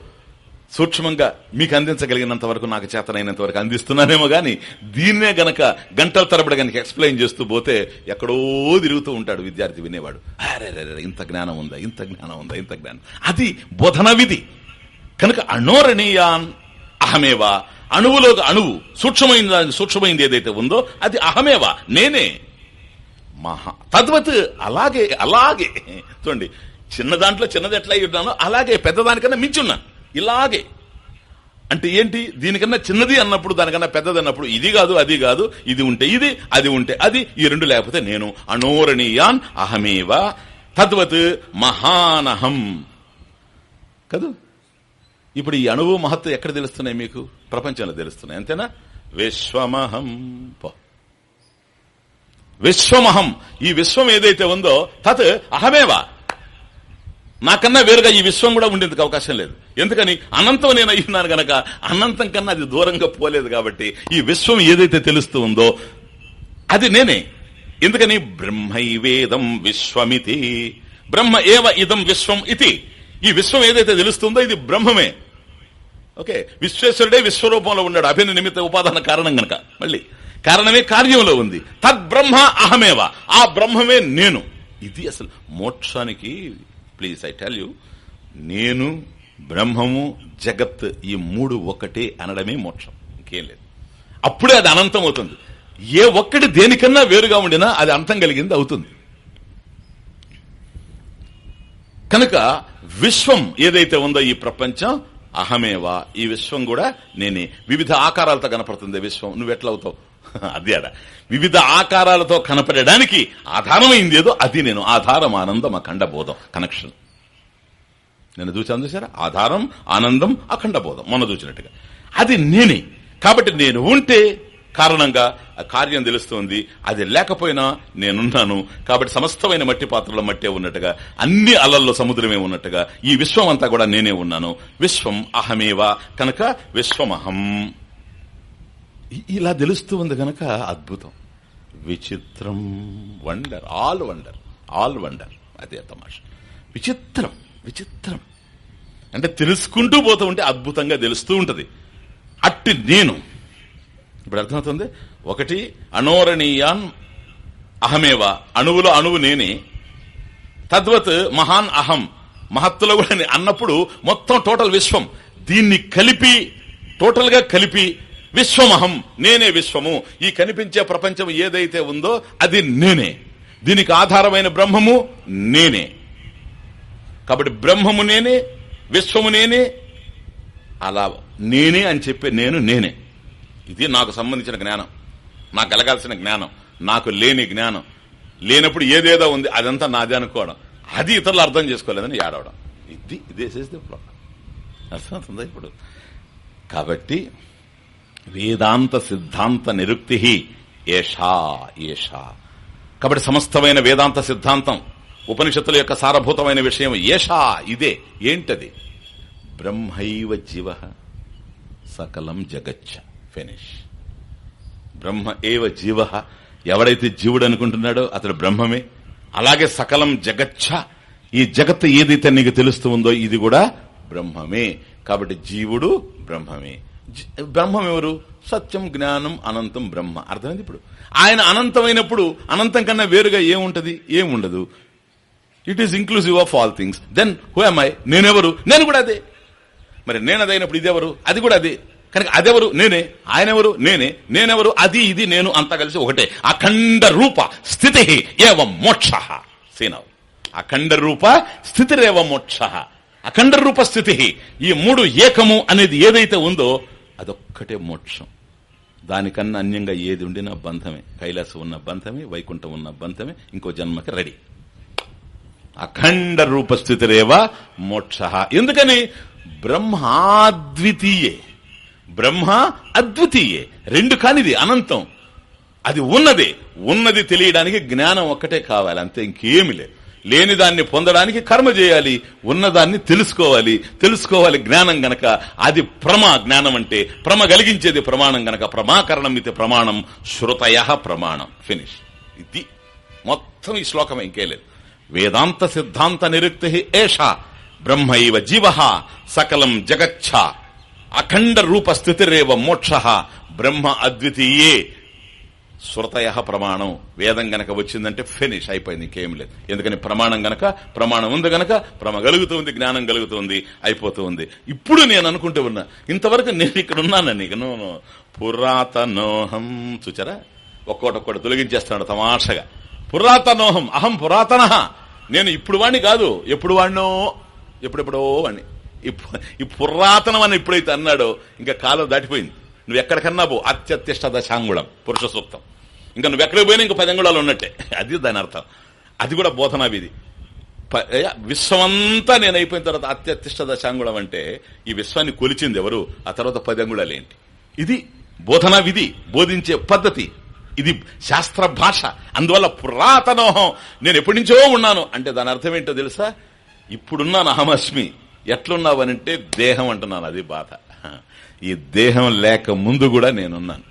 సూక్ష్మంగా మీకు అందించగలిగినంత వరకు నాకు చేతనైనంత వరకు అందిస్తున్నానేమో గాని దీన్నే గనక గంటల తరబడి గనక ఎక్స్ప్లెయిన్ చేస్తూ పోతే ఎక్కడో తిరుగుతూ ఉంటాడు విద్యార్థి వినేవాడు. అరే ఇంత జ్ఞానం ఉందా ఇంత జ్ఞానం ఉందా ఇంత జ్ఞానం. అది బోధన విధి. కనుక అణోరణీయాన్ అహమేవా అణువులో అణువు సూక్ష్మమైన సూక్ష్మమైంది ఏదైతే ఉందో అది అహమేవా నేనే. మహా. తద్వత్ అలాగే అలాగే. చూడండి చిన్న దాంట్లో చిన్నది ఎట్లా ఉన్నానో అలాగే పెద్దదానికన్నా మించున్నాను ఇలాగే. అంటే ఏంటి? దీనికన్నా చిన్నది అన్నప్పుడు దానికన్నా పెద్దది అన్నప్పుడు ఇది కాదు అది కాదు ఇది ఉంటే ఇది అది ఉంటే అది ఈ రెండు లేకపోతే నేను అణోరణీయాన్ అహమేవ తద్వత్ మహానహం. కదూ? ఇప్పుడు ఈ అణువు మహత్వ ఎక్కడ తెలుస్తున్నాయి మీకు? ప్రపంచంలో తెలుస్తున్నాయి అంతేనా? విశ్వమహం. విశ్వమహం. ఈ విశ్వం ఏదైతే ఉందో తత్ అహమేవా. నాకన్నా వేరుగా ఈ విశ్వం కూడా ఉండేందుకు అవకాశం లేదు. ఎందుకని? అనంతం నేను అయ్యున్నాను గనక అనంతం కన్నా అది దూరంగా పోలేదు కాబట్టి ఈ విశ్వం ఏదైతే తెలుస్తూ ఉందో అది నేనే. ఎందుకని? బ్రహ్మైవేదం విశ్వమితి. బ్రహ్మ ఏవ ఇదం విశ్వం ఇది ఈ విశ్వం ఏదైతే తెలుస్తుందో ఇది బ్రహ్మమే. ఓకే విశ్వేశ్వరుడే విశ్వరూపంలో ఉన్నాడు. అభిన నిమిత్త ఉపాదాన కారణం గనక. మళ్ళీ కారణమే కార్యంలో ఉంది. తద్బ్రహ్మ అహమేవ. ఆ బ్రహ్మమే నేను. ఇది అసలు మోక్షానికి ప్లీజ్ ఐ టెల్ యూ నేను బ్రహ్మము జగత్ ఈ మూడు ఒకటే అనడమే మోక్షం. ఇంకేం లేదు. అప్పుడే అది అనంతం అవుతుంది. ఏ ఒక్కటి దేనికన్నా వేరుగా ఉండినా అది అంతం కలిగింది అవుతుంది. కనుక విశ్వం ఏదైతే ఉందో ఈ ప్రపంచం అహమేవా ఈ విశ్వం కూడా నేనే. వివిధ ఆకారాలతో కనపడుతుంది విశ్వం. నువ్వెట్లా అవుతావు? అది అడ వివిధ ఆకారాలతో కనపడడానికి ఆధారమైంది ఏదో అది నేను. ఆధారం ఆనందం అఖండ బోధం కనెక్షన్ నేను చూసాను చూసారా ఆధారం ఆనందం అఖండ బోధం మొన్న చూసినట్టుగా. అది నేనే. కాబట్టి నేను ఉంటే కారణంగా కార్యం తెలుస్తోంది. అది లేకపోయినా నేనున్నాను. కాబట్టి సమస్తమైన మట్టి పాత్రలో మట్టే ఉన్నట్టుగా అన్ని అలల్లో సముద్రమే ఉన్నట్టుగా ఈ విశ్వం అంతా కూడా నేనే ఉన్నాను. విశ్వం అహమేవా. కనుక విశ్వమహం. ఇలా తెలుస్తూ ఉంది కనుక అద్భుతం. విచిత్రం wonder all wonder all wonder. అదే తమాష. విచిత్రం విచిత్రం. అంటే తెలుసుకుంటూ పోతూ ఉంటే అద్భుతంగా తెలుస్తూ ఉంటది. అట్టి నేను. ఇప్పుడు అర్థమవుతుంది? ఒకటి అనోరణీయాన్ అహమేవ. అణువులో అణువు నేనే. తద్వత్ మహాన్ అహం. మహత్తులో కూడా అన్నప్పుడు మొత్తం టోటల్ విశ్వం. దీన్ని కలిపి టోటల్గా కలిపి విశ్వమహం నేనే విశ్వము. ఈ కనిపించే ప్రపంచం ఏదైతే ఉందో అది నేనే. దీనికి ఆధారమైన బ్రహ్మము నేనే. కాబట్టి బ్రహ్మము నేనే విశ్వము నేనే అలా నేనే అని చెప్పే నేను నేనే. ఇది నాకు సంబంధించిన జ్ఞానం. నాకు కలగాల్సిన జ్ఞానం. నాకు లేని జ్ఞానం. లేనప్పుడు ఏదేదో ఉంది అదంతా నాదే అనుకోవడం. అది ఇతరులు అర్థం చేసుకోలేదని ఏడవడం. ఇది ఇదే అర్థమవుతుందా ఇప్పుడు? కాబట్టి వేదాంత సిద్ధాంత నిరుక్తి ఏషా ఏషా. కాబట్టి సమస్తమైన వేదాంత సిద్ధాంతం ఉపనిషత్తుల యొక్క సారభూతమైన విషయం ఏషా ఇదే. ఏంటది? బ్రహ్మైవ జీవ సకలం జగచ్చ. ఫినిష్ బ్రహ్మ ఏవ జీవ ఎవడైతే జీవుడు అనుకుంటున్నాడో అతడు బ్రహ్మమే. అలాగే సకలం జగచ్చ ఈ జగత్తు ఏదైతే నీకు తెలుస్తూ ఉందో ఇది కూడా బ్రహ్మమే. కాబట్టి జీవుడు బ్రహ్మమే. బ్రహ్మం ఎవరు? సత్యం జ్ఞానం అనంతం బ్రహ్మ. అర్థమైంది ఇప్పుడు? ఆయన అనంతమైనప్పుడు అనంతం కన్నా వేరుగా ఏముంటది? ఏముండదు. It is inclusive of all things then who I నేనెవరు? నేను కూడా అదే. మరి నేను అదైనప్పుడు ఇదెవరు? అది కూడా అదే. కనుక అదెవరు? నేనే. ఆయనెవరు? నేనే. నేనెవరు? అది ఇది నేను అంతా కలిసి ఒకటే. అఖండ రూప స్థితి ఏవం మోక్ష. సీనవ్ అఖండ రూప స్థితిరేవ మోక్ష. అఖండ రూప స్థితి. ఈ మూడు ఏకము అనేది ఏదైతే ఉందో అదొక్కటే మోక్షం. దానికన్నా అన్యంగా ఏది ఉండినా బంధమే. కైలాసం ఉన్న బంధమే వైకుంఠం ఉన్న బంధమే ఇంకో జన్మకి రెడీ. అఖండ రూపస్థితిరేవ మోక్ష. ఎందుకని? బ్రహ్మాద్వితీయే. బ్రహ్మ అద్వితీయే. రెండు కానిది అనంతం. అది ఉన్నది. ఉన్నది తెలియడానికి జ్ఞానం ఒక్కటే కావాలి అంతే ఇంకేమి లేదు. లేని దాన్ని పొందడానికి కర్మ చేయాలి ఉన్నదాన్ని తెలుసుకోవాలి. తెలుసుకోవాలి జ్ఞానం గనక. అది ప్రమ జ్ఞానం అంటే ప్రమ కలిగించేది ప్రమాణం గనక. ప్రమాకరణం ఇది ప్రమాణం శ్రుతయ ప్రమాణం. ఫినిష్ ఇది మొత్తం ఈ శ్లోకం ఇంకే లేదు. వేదాంత సిద్ధాంత నిరుక్తి ఏష బ్రహ్మైవ జీవ సకలం జగచ్చ అఖండ రూప స్థితిరేవ మోక్ష బ్రహ్మ అద్వితీయే. శృతయ ప్రమాణం. వేదం గనక వచ్చిందంటే ఫినిష్ అయిపోయింది ఇంకేం లేదు. ఎందుకని ప్రమాణం గనక ప్రమాణం ఉంది గనక ప్రమ కలుగుతుంది జ్ఞానం కలుగుతుంది అయిపోతుంది. ఇప్పుడు నేను అనుకుంటూ ఉన్నా ఇంతవరకు నేను ఇక్కడ ఉన్నానండి నీకు. పురాతనోహం చూచారా? ఒక్కోటొక్కటి తొలగించేస్తున్నాడు తమాషగా. పురాతనోహం అహం పురాతన. నేను ఇప్పుడు వాణ్ణి కాదు ఎప్పుడు వాడినో ఎప్పుడెప్పుడో వాణ్ణి. ఈ పురాతనం అని ఎప్పుడైతే అన్నాడో ఇంకా కాలం దాటిపోయింది. నువ్వు ఎక్కడికన్నా పో అత్యత్యష్ట దశాంగుళం పురుష సూక్తం ఇంకా నువ్వు ఎక్కడికి పోయినా ఇంకా పది అంగుళాలు ఉన్నట్టే. అది దాని అర్థం. అది కూడా బోధనా విధి. విశ్వమంతా నేను అయిపోయిన తర్వాత అత్యత్యష్ట దశాంగుళం అంటే ఈ విశ్వాన్ని కొలిచింది ఎవరు? ఆ తర్వాత పది అంగుళాలు ఏంటి? ఇది బోధనా విధి బోధించే పద్ధతి. ఇది శాస్త్ర భాష. అందువల్ల పురాతనోహం. నేను ఎప్పటి నుంచో ఉన్నాను. అంటే దాని అర్థం ఏంటో తెలుసా? ఇప్పుడున్నాను అహమస్మి. ఎట్లున్నావనంటే దేహం అంటున్నాను అది బాధ. ఈ దేహం లేక ముందు కూడా నేనున్నాను.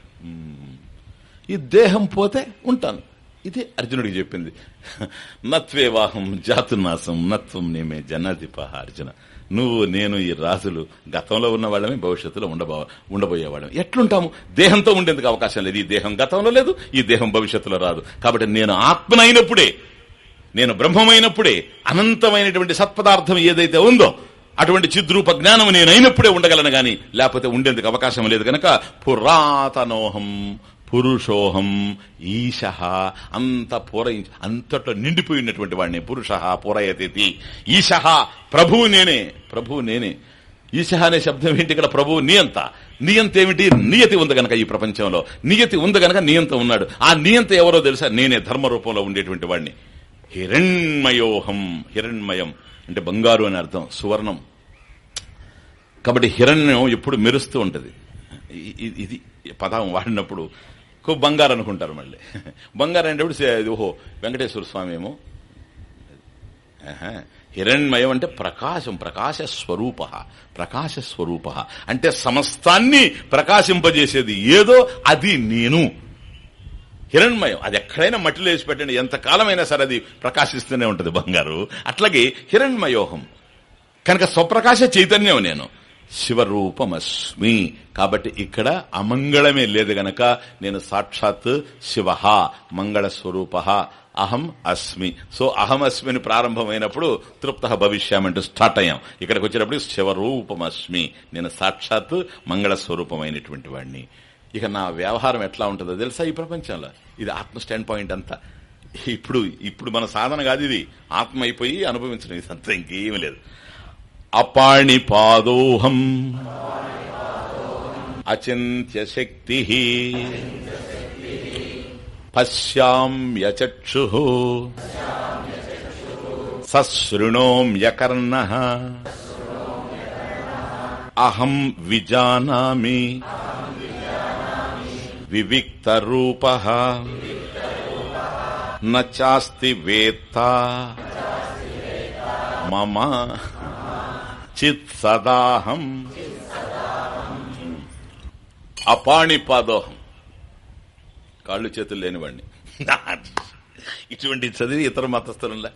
ఈ దేహం పోతే ఉంటాను. ఇది అర్జునుడికి చెప్పింది. నత్వేవాహం జాతునాశం నత్వం నేమే జనాధిప అర్జున. నువ్వు నేను ఈ రాజులు గతంలో ఉన్న వాళ్ళమే భవిష్యత్తులో ఉండబో ఉండబోయేవాళ్ళం ఎట్లుంటాము? దేహంతో ఉండేందుకు అవకాశం లేదు. ఈ దేహం గతంలో లేదు ఈ దేహం భవిష్యత్తులో రాదు. కాబట్టి నేను ఆత్మనైనప్పుడే నేను బ్రహ్మమైనప్పుడే అనంతమైనటువంటి సత్పదార్థం ఏదైతే ఉందో అటువంటి చిద్రూప జ్ఞానం నేను అయినప్పుడే ఉండగలను గాని లేకపోతే ఉండేందుకు అవకాశం లేదు గనక పురాతనోహం పురుషోహం ఈశ. అంత పూరయించి అంతట నిండిపోయినటువంటి వాడిని పురుష పూరయతి ఈశ ప్రభువు నేనే ప్రభువు నేనే. ఈశ అనే శబ్దం ఏంటి ఇక్కడ? ప్రభువు నియంత. నియంత ఏమిటి? నియతి ఉంది గనక ఈ ప్రపంచంలో. నియతి ఉంది గనక నియంత ఉన్నాడు. ఆ నియంత ఎవరో తెలుసా? నేనే ధర్మ రూపంలో ఉండేటువంటి వాడిని హిరణ్మయోహం హిరణ్మయం అంటే బంగారు అని అర్థం సువర్ణం. కాబట్టి హిరణ్యం ఎప్పుడు మెరుస్తూ ఉంటది. ఇది పదం వాడినప్పుడు బంగారు అనుకుంటారు మళ్ళీ. బంగారు అనేటప్పుడు ఓహో వెంకటేశ్వర స్వామి ఏమో? హిరణ్మయం అంటే ప్రకాశం ప్రకాశ స్వరూప ప్రకాశ స్వరూప. అంటే సమస్తాన్ని ప్రకాశింపజేసేది ఏదో అది నేను. హిరణ్మయం అది ఎక్కడైనా మట్టిలో వేసి పెట్టండి ఎంతకాలమైనా సరే అది ప్రకాశిస్తూనే ఉంటుంది బంగారు. అట్లాగే హిరణ్మయోహం. కనుక స్వప్రకాశ చైతన్యం నేను. శివరూపమస్మి. కాబట్టి ఇక్కడ అమంగళమే లేదు గనక నేను సాక్షాత్ శివ మంగళ స్వరూప అహం అస్మి. సో అహం అస్మిని ప్రారంభమైనప్పుడు తృప్త భవిష్యామంటూ స్టార్ట్ అయ్యాం. ఇక్కడికి వచ్చినప్పుడు శివరూపమస్మి. నేను సాక్షాత్ మంగళ స్వరూపమైనటువంటి వాడిని ఇక నా వ్యవహారం ఎట్లా ఉంటుందో తెలుసా ఈ ప్రపంచంలో? ఇది ఆత్మ స్టాండ్ పాయింట్ అంతా. ఇప్పుడు ఇప్పుడు మన సాధన కాదు ఇది. ఆత్మ అయిపోయి అనుభవించడం ఇదంతా ఇంకేమీ లేదు. అపాణిపాదోహం. అచింత్య శక్తి పశ్యామ్యచక్షు. సశృణోమ్యకర్ణ. అహం విజానామి. వివిక్తరూప. నాస్తి వేత్త. మమ. చిత్ సదాహం అపాణిపాదోహం. కాళ్ళు చేతులు లేనివాడిని. ఇటువంటి చదివి ఇతర మతస్థులంలా.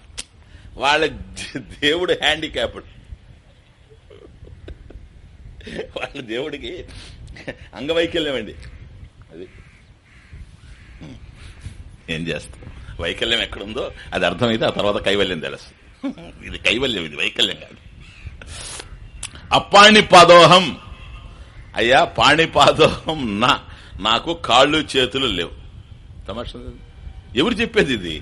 వాళ్ళ దేవుడు హ్యాండిక్యాప్డ్. వాళ్ళ దేవుడికి అంగవైకల్యం అండి అది. ఏం చేస్తాం? వైకల్యం ఎక్కడుందో అది అర్థమైతే ఆ తర్వాత కైవల్యం తెలుసు ఇది కైవల్యం ఇది వైకల్యం కాదు. అప్పాణిపాదోహం అయ్యా పాణిపాదోహం నా నాకు కాళ్ళు చేతులు లేవు. తమాషా ఎవరు చెప్పేది ఇది?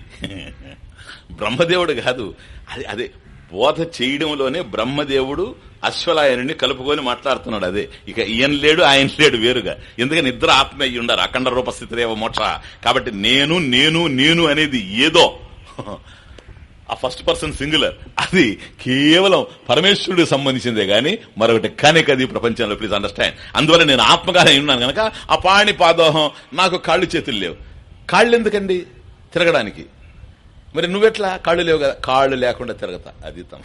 బ్రహ్మదేవుడు కాదు. అది అదే బోధ చేయడంలోనే బ్రహ్మదేవుడు అశ్వలాయనుని కలుపుకొని మాట్లాడుతున్నాడు అదే. ఇక ఈయన లేడు ఆయన లేడు వేరుగా. ఎందుకని ఇద్దరు ఆత్మ అయ్యి ఉండరు అఖండ రూపస్థితిరేవ మోక్ష. కాబట్టి నేను నేను నేను అనేది ఏదో. ఆ ఫస్ట్ పర్సన్ సింగులర్ అది కేవలం పరమేశ్వరుడికి సంబంధించిందే గాని మరొకటి కానికది ప్రపంచంలో ప్లీజ్ అండర్స్టాండ్ అందువల్ల నేను ఆత్మగానే ఉన్నాను కనుక ఆ పాణి పాదోహం నాకు కాళ్ళు చేతులు లేవు. కాళ్ళు ఎందుకండి? తిరగడానికి. మరి నువ్వెట్లా? కాళ్ళు లేవు కదా. కాళ్ళు లేకుండా తిరగతా. అది తమ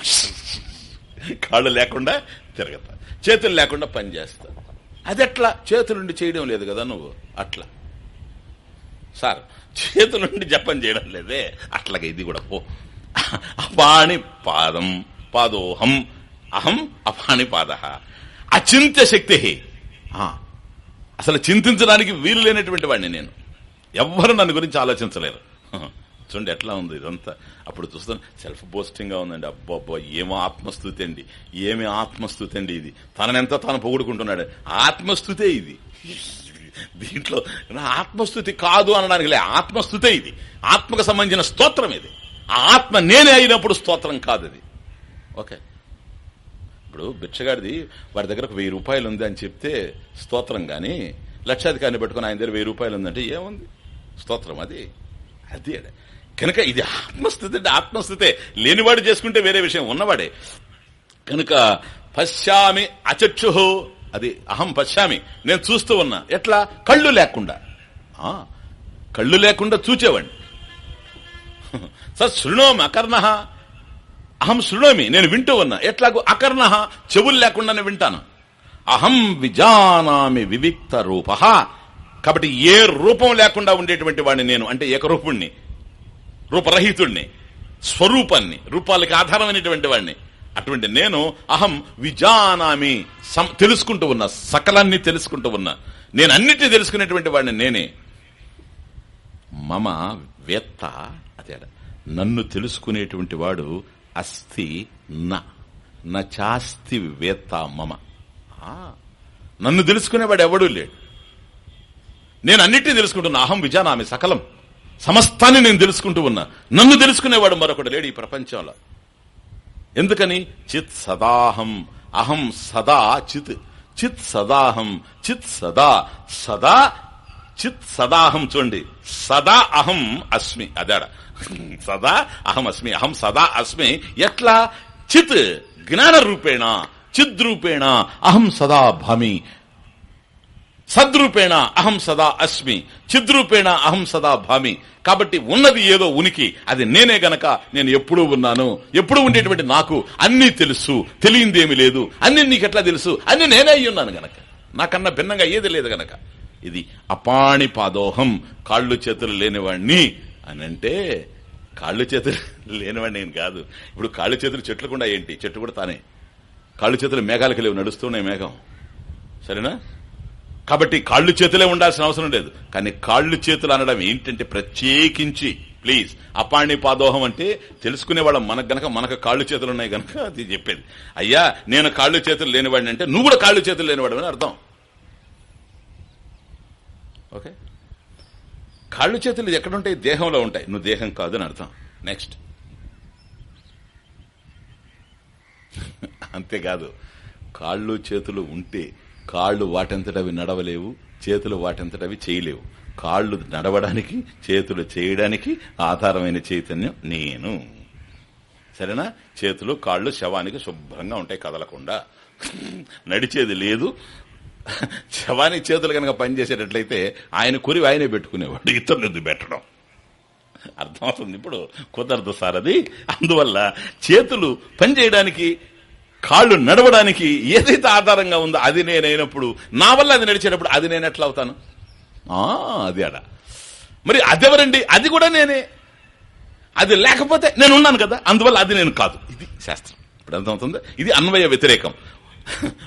కాళ్ళు లేకుండా తిరగతా. చేతులు లేకుండా పని చేస్తా. అది ఎట్లా చేతులుండి చేయడం లేదు కదా నువ్వు. అట్లా. సార్ చేతులుండి జపం చేయడం లేదే. అట్లాగే ఇది కూడా పో. అపాణి పాదం పాదోహం అహం అపాణి పాద అచింత్య శక్తి. అసలు చింతించడానికి వీలు లేనటువంటి వాడిని నేను. ఎవ్వరు నన్ను గురించి ఆలోచించలేరు. చూడండి ఎట్లా ఉంది ఇదంతా. అప్పుడు చూస్తాను సెల్ఫ్ బోస్టింగ్గా ఉందండి. అబ్బబ్బో ఏమో ఆత్మస్థుతి అండి. ఏమి ఆత్మస్థుతి అండి ఇది. తననెంత తాను పొగుడుకుంటున్నాడు. ఆత్మస్థుతే ఇది. దీంట్లో ఆత్మస్థుతి కాదు అనడానికి లే ఆత్మస్థుతే ఇది. ఆత్మకు సంబంధించిన స్తోత్రం ఇది. ఆత్మ నేనే అయినప్పుడు స్తోత్రం కాదు అది ఓకే. ఇప్పుడు బిచ్చగాడిది వాడి దగ్గర వెయ్యి రూపాయలు ఉంది అని చెప్తే స్తోత్రం గాని లక్షాధికారిని పెట్టుకుని ఆయన దగ్గర వెయ్యి రూపాయలు ఉందంటే ఏముంది? స్తోత్రం అది. అది కనుక ఇది ఆత్మస్థితి అంటే ఆత్మస్థితే. లేనివాడు చేసుకుంటే వేరే విషయం ఉన్నవాడే. కనుక పశ్చామి అచక్షు. అది అహం పశ్చామి. నేను చూస్తూ ఉన్నా. ఎట్లా? కళ్ళు లేకుండా. కళ్ళు లేకుండా చూచేవాడిని. సృణోమి అకర్ణ. అహం శృణోమి నేను వింటూ ఉన్నా. ఎట్లాగూ అకర్ణ చెవులు లేకుండానే వింటాను. అహం విజానామి వివిక్త రూప. కాబట్టి ఏ రూపం లేకుండా ఉండేటువంటి వాడిని నేను అంటే ఏకరూపుణ్ణి రూపరహితుణ్ణి స్వరూపాన్ని రూపాలకి ఆధారమైనటువంటి వాడిని అటువంటి నేను అహం విజానామి తెలుసుకుంటూ ఉన్నా సకలాన్ని తెలుసుకుంటూ ఉన్నా. నేను అన్నిటినీ తెలుసుకునేటువంటి వాడిని నేనే. మమ వేత్త నన్ను తెలుసుకునేటువంటి వాడు అస్థి నాస్తి వేత్త మమ. నన్ను తెలుసుకునేవాడు ఎవడూ లేడు. నేను అన్నిటినీ తెలుసుకుంటున్నా. అహం విజానామి సకలం. సమస్తాన్ని నేను తెలుసుకుంటూ ఉన్నా. నన్ను తెలుసుకునేవాడు మరొకడు లేడు ఈ ప్రపంచంలో. ఎందుకని? చిత్ సదాహం. అహం సదా చిత్. చిత్ సదాహం. చిత్ సదా. సదా చిత్ సదాహం చూడండి. సదా అహం అస్మి. అదాడ. సదా అహం అస్మి అహం సదా అస్మి ఎట్లా? చిత్ జ్ఞాన రూపేణ చిద్రూపేణ అహం సదా భామి. సద్రూపేణ అహం సదా అస్మి. చిద్రూపేణ అహం సదా భామి. కాబట్టి ఉన్నది ఏదో ఉనికి. అది నేనే గనక నేను ఎప్పుడూ ఉన్నాను. ఎప్పుడు ఉండేటువంటి నాకు అన్ని తెలుసు. తెలియందేమి లేదు. అన్ని నీకెట్లా తెలుసు? అన్ని నేనే అయ్యున్నాను ఉన్నాను గనక. నాకన్నా భిన్నంగా ఏది లేదు గనక. ఇది అపాణి పాదోహం కాళ్ళు చేతులు లేనివాణ్ణి. అని అంటే కాళ్ళు చేతులు లేనివాడిని నేను కాదు. ఇప్పుడు కాళ్ళు చేతులు చెట్లు కూడా ఏంటి? చెట్లు కూడా తానే. కాళ్ళు చేతులు మేఘాలకి లేవు నడుస్తున్నాయి మేఘం. సరేనా? కాబట్టి కాళ్ళు చేతులే ఉండాల్సిన అవసరం లేదు. కానీ కాళ్ళు చేతులు అనడం ఏంటంటే ప్రత్యేకించి ప్లీజ్ అపాణి పాదోహం అంటే తెలుసుకునే వాళ్ళం మనకు గనక మనకు కాళ్ళు చేతులు ఉన్నాయి గనక అది చెప్పేది. అయ్యా నేను కాళ్ళు చేతులు లేనివాడిని అంటే నువ్వు కూడా కాళ్ళు చేతులు లేనివాడు అని అర్థం. ఓకే? కాళ్ళు చేతులు ఎక్కడుంటాయి దేహంలో ఉంటాయి. నువ్వు దేహం కాదు అని అర్థం. నెక్స్ట్ అంతేకాదు కాళ్ళు చేతులు ఉంటే కాళ్ళు వాటంతటవి నడవలేవు చేతులు వాటంతటవి చేయలేవు. కాళ్ళు నడవడానికి చేతులు చేయడానికి ఆధారమైన చైతన్యం నేను. సరేనా? చేతులు కాళ్ళు శవానికి శుభ్రంగా ఉంటాయి కదలకుండా. నడిచేది లేదు శవానికి చేతులు కనుక పనిచేసేటట్లయితే ఆయన కురి ఆయనే పెట్టుకునేవాడు. ఇతరులు పెట్టడం? అర్థమవుతుంది ఇప్పుడు? కుదరదు సార్ అది. అందువల్ల చేతులు పనిచేయడానికి కాళ్ళు నడవడానికి ఏదైతే ఆధారంగా ఉందో అది నేనైనప్పుడు నా వల్ల అది నడిచేటప్పుడు అది నేను ఎట్లా అవుతాను? అది అడ మరి అదెవరండి? అది కూడా నేనే. అది లేకపోతే నేను ఉన్నాను కదా. అందువల్ల అది నేను కాదు. ఇది శాస్త్రం. ఇప్పుడు అర్థమవుతుంది? ఇది అన్వయ వ్యతిరేకం.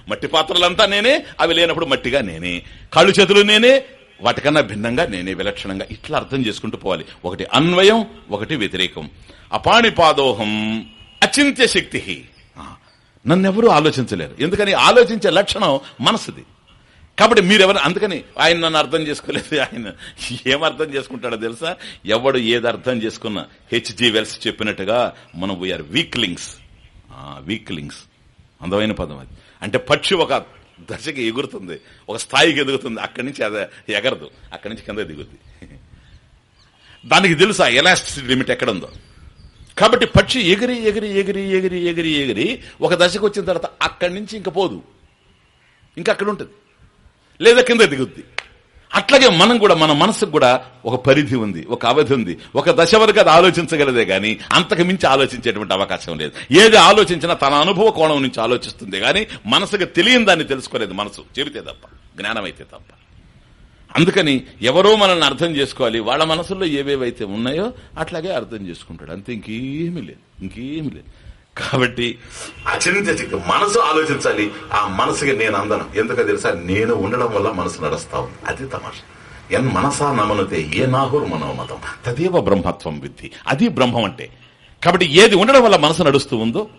మట్టి పాత్రలంతా నేనే అవి లేనప్పుడు మట్టిగా నేనే. కాళ్ళు చేతులు నేనే వాటికన్నా భిన్నంగా నేనే విలక్షణంగా. ఇట్లా అర్థం చేసుకుంటూ పోవాలి. ఒకటి అన్వయం ఒకటి వ్యతిరేకం. అపాణిపాదోహం అచింత్య శక్తి. నన్నెవరూ ఆలోచించలేరు. ఎందుకని? ఆలోచించే లక్షణం మనసుది. కాబట్టి మీరెవరు? అందుకని ఆయన నన్ను అర్థం చేసుకోలేదు. ఆయన ఏం అర్థం చేసుకుంటాడో తెలుసా? ఎవడు ఏది అర్థం చేసుకున్నా హెచ్జి వెల్స్ చెప్పినట్టుగా మనం వీఆర్ వీక్లింగ్స్ వీక్లింగ్స్ అందమైన పదం అది. అంటే పక్షి ఒక దశకి ఎగురుతుంది. ఒక స్థాయికి ఎదుగుతుంది. అక్కడి నుంచి అది ఎగరదు. అక్కడి నుంచి కింద దిగుద్ది. దానికి తెలుసు ఆ ఎలాస్టిసిటీ లిమిట్ ఎక్కడ ఉందో కాబట్టి పక్షి ఎగిరి ఎగిరి ఎగిరి ఎగిరి ఎగిరి ఎగిరి ఒక దశకు వచ్చిన తర్వాత అక్కడి నుంచి ఇంక పోదు. ఇంకా అక్కడ ఉంటుంది. లేదా కింద దిగుద్ది. అట్లాగే మనం కూడా మన మనసుకు కూడా ఒక పరిధి ఉంది ఒక అవధి ఉంది. ఒక దశ వరకు అది ఆలోచించగలదే గాని అంతకు మించి ఆలోచించేటువంటి అవకాశం లేదు. ఏది ఆలోచించినా తన అనుభవ కోణం నుంచి ఆలోచిస్తుంది గాని మనసుకు తెలియని దాన్ని తెలుసుకోలేదు మనసు. చెబితే తప్ప జ్ఞానమైతే తప్ప. అందుకని ఎవరో మనల్ని అర్థం చేసుకోవాలి వాళ్ళ మనసులో ఏవేవైతే ఉన్నాయో అట్లాగే అర్థం చేసుకుంటాడు. అంతే ఇంకేమీ లేదు ఇంకేమీ లేదు. కాబట్టి అచరించే మనసు ఆలోచించాలి. ఆ మనసుకి నేను అందను. ఎందుకో తెలుసా? నేను ఉండడం వల్ల మనసు నడుస్తా ఉంది. అది తమాష. ఎన్ మనసా నమనుతే ఏ నాహుర్ మనోమతం. తదేవ బ్రహ్మత్వం విద్ధి. అది బ్రహ్మం అంటే. కాబట్టి ఏది ఉండడం వల్ల మనసు నడుస్తూ ఉందో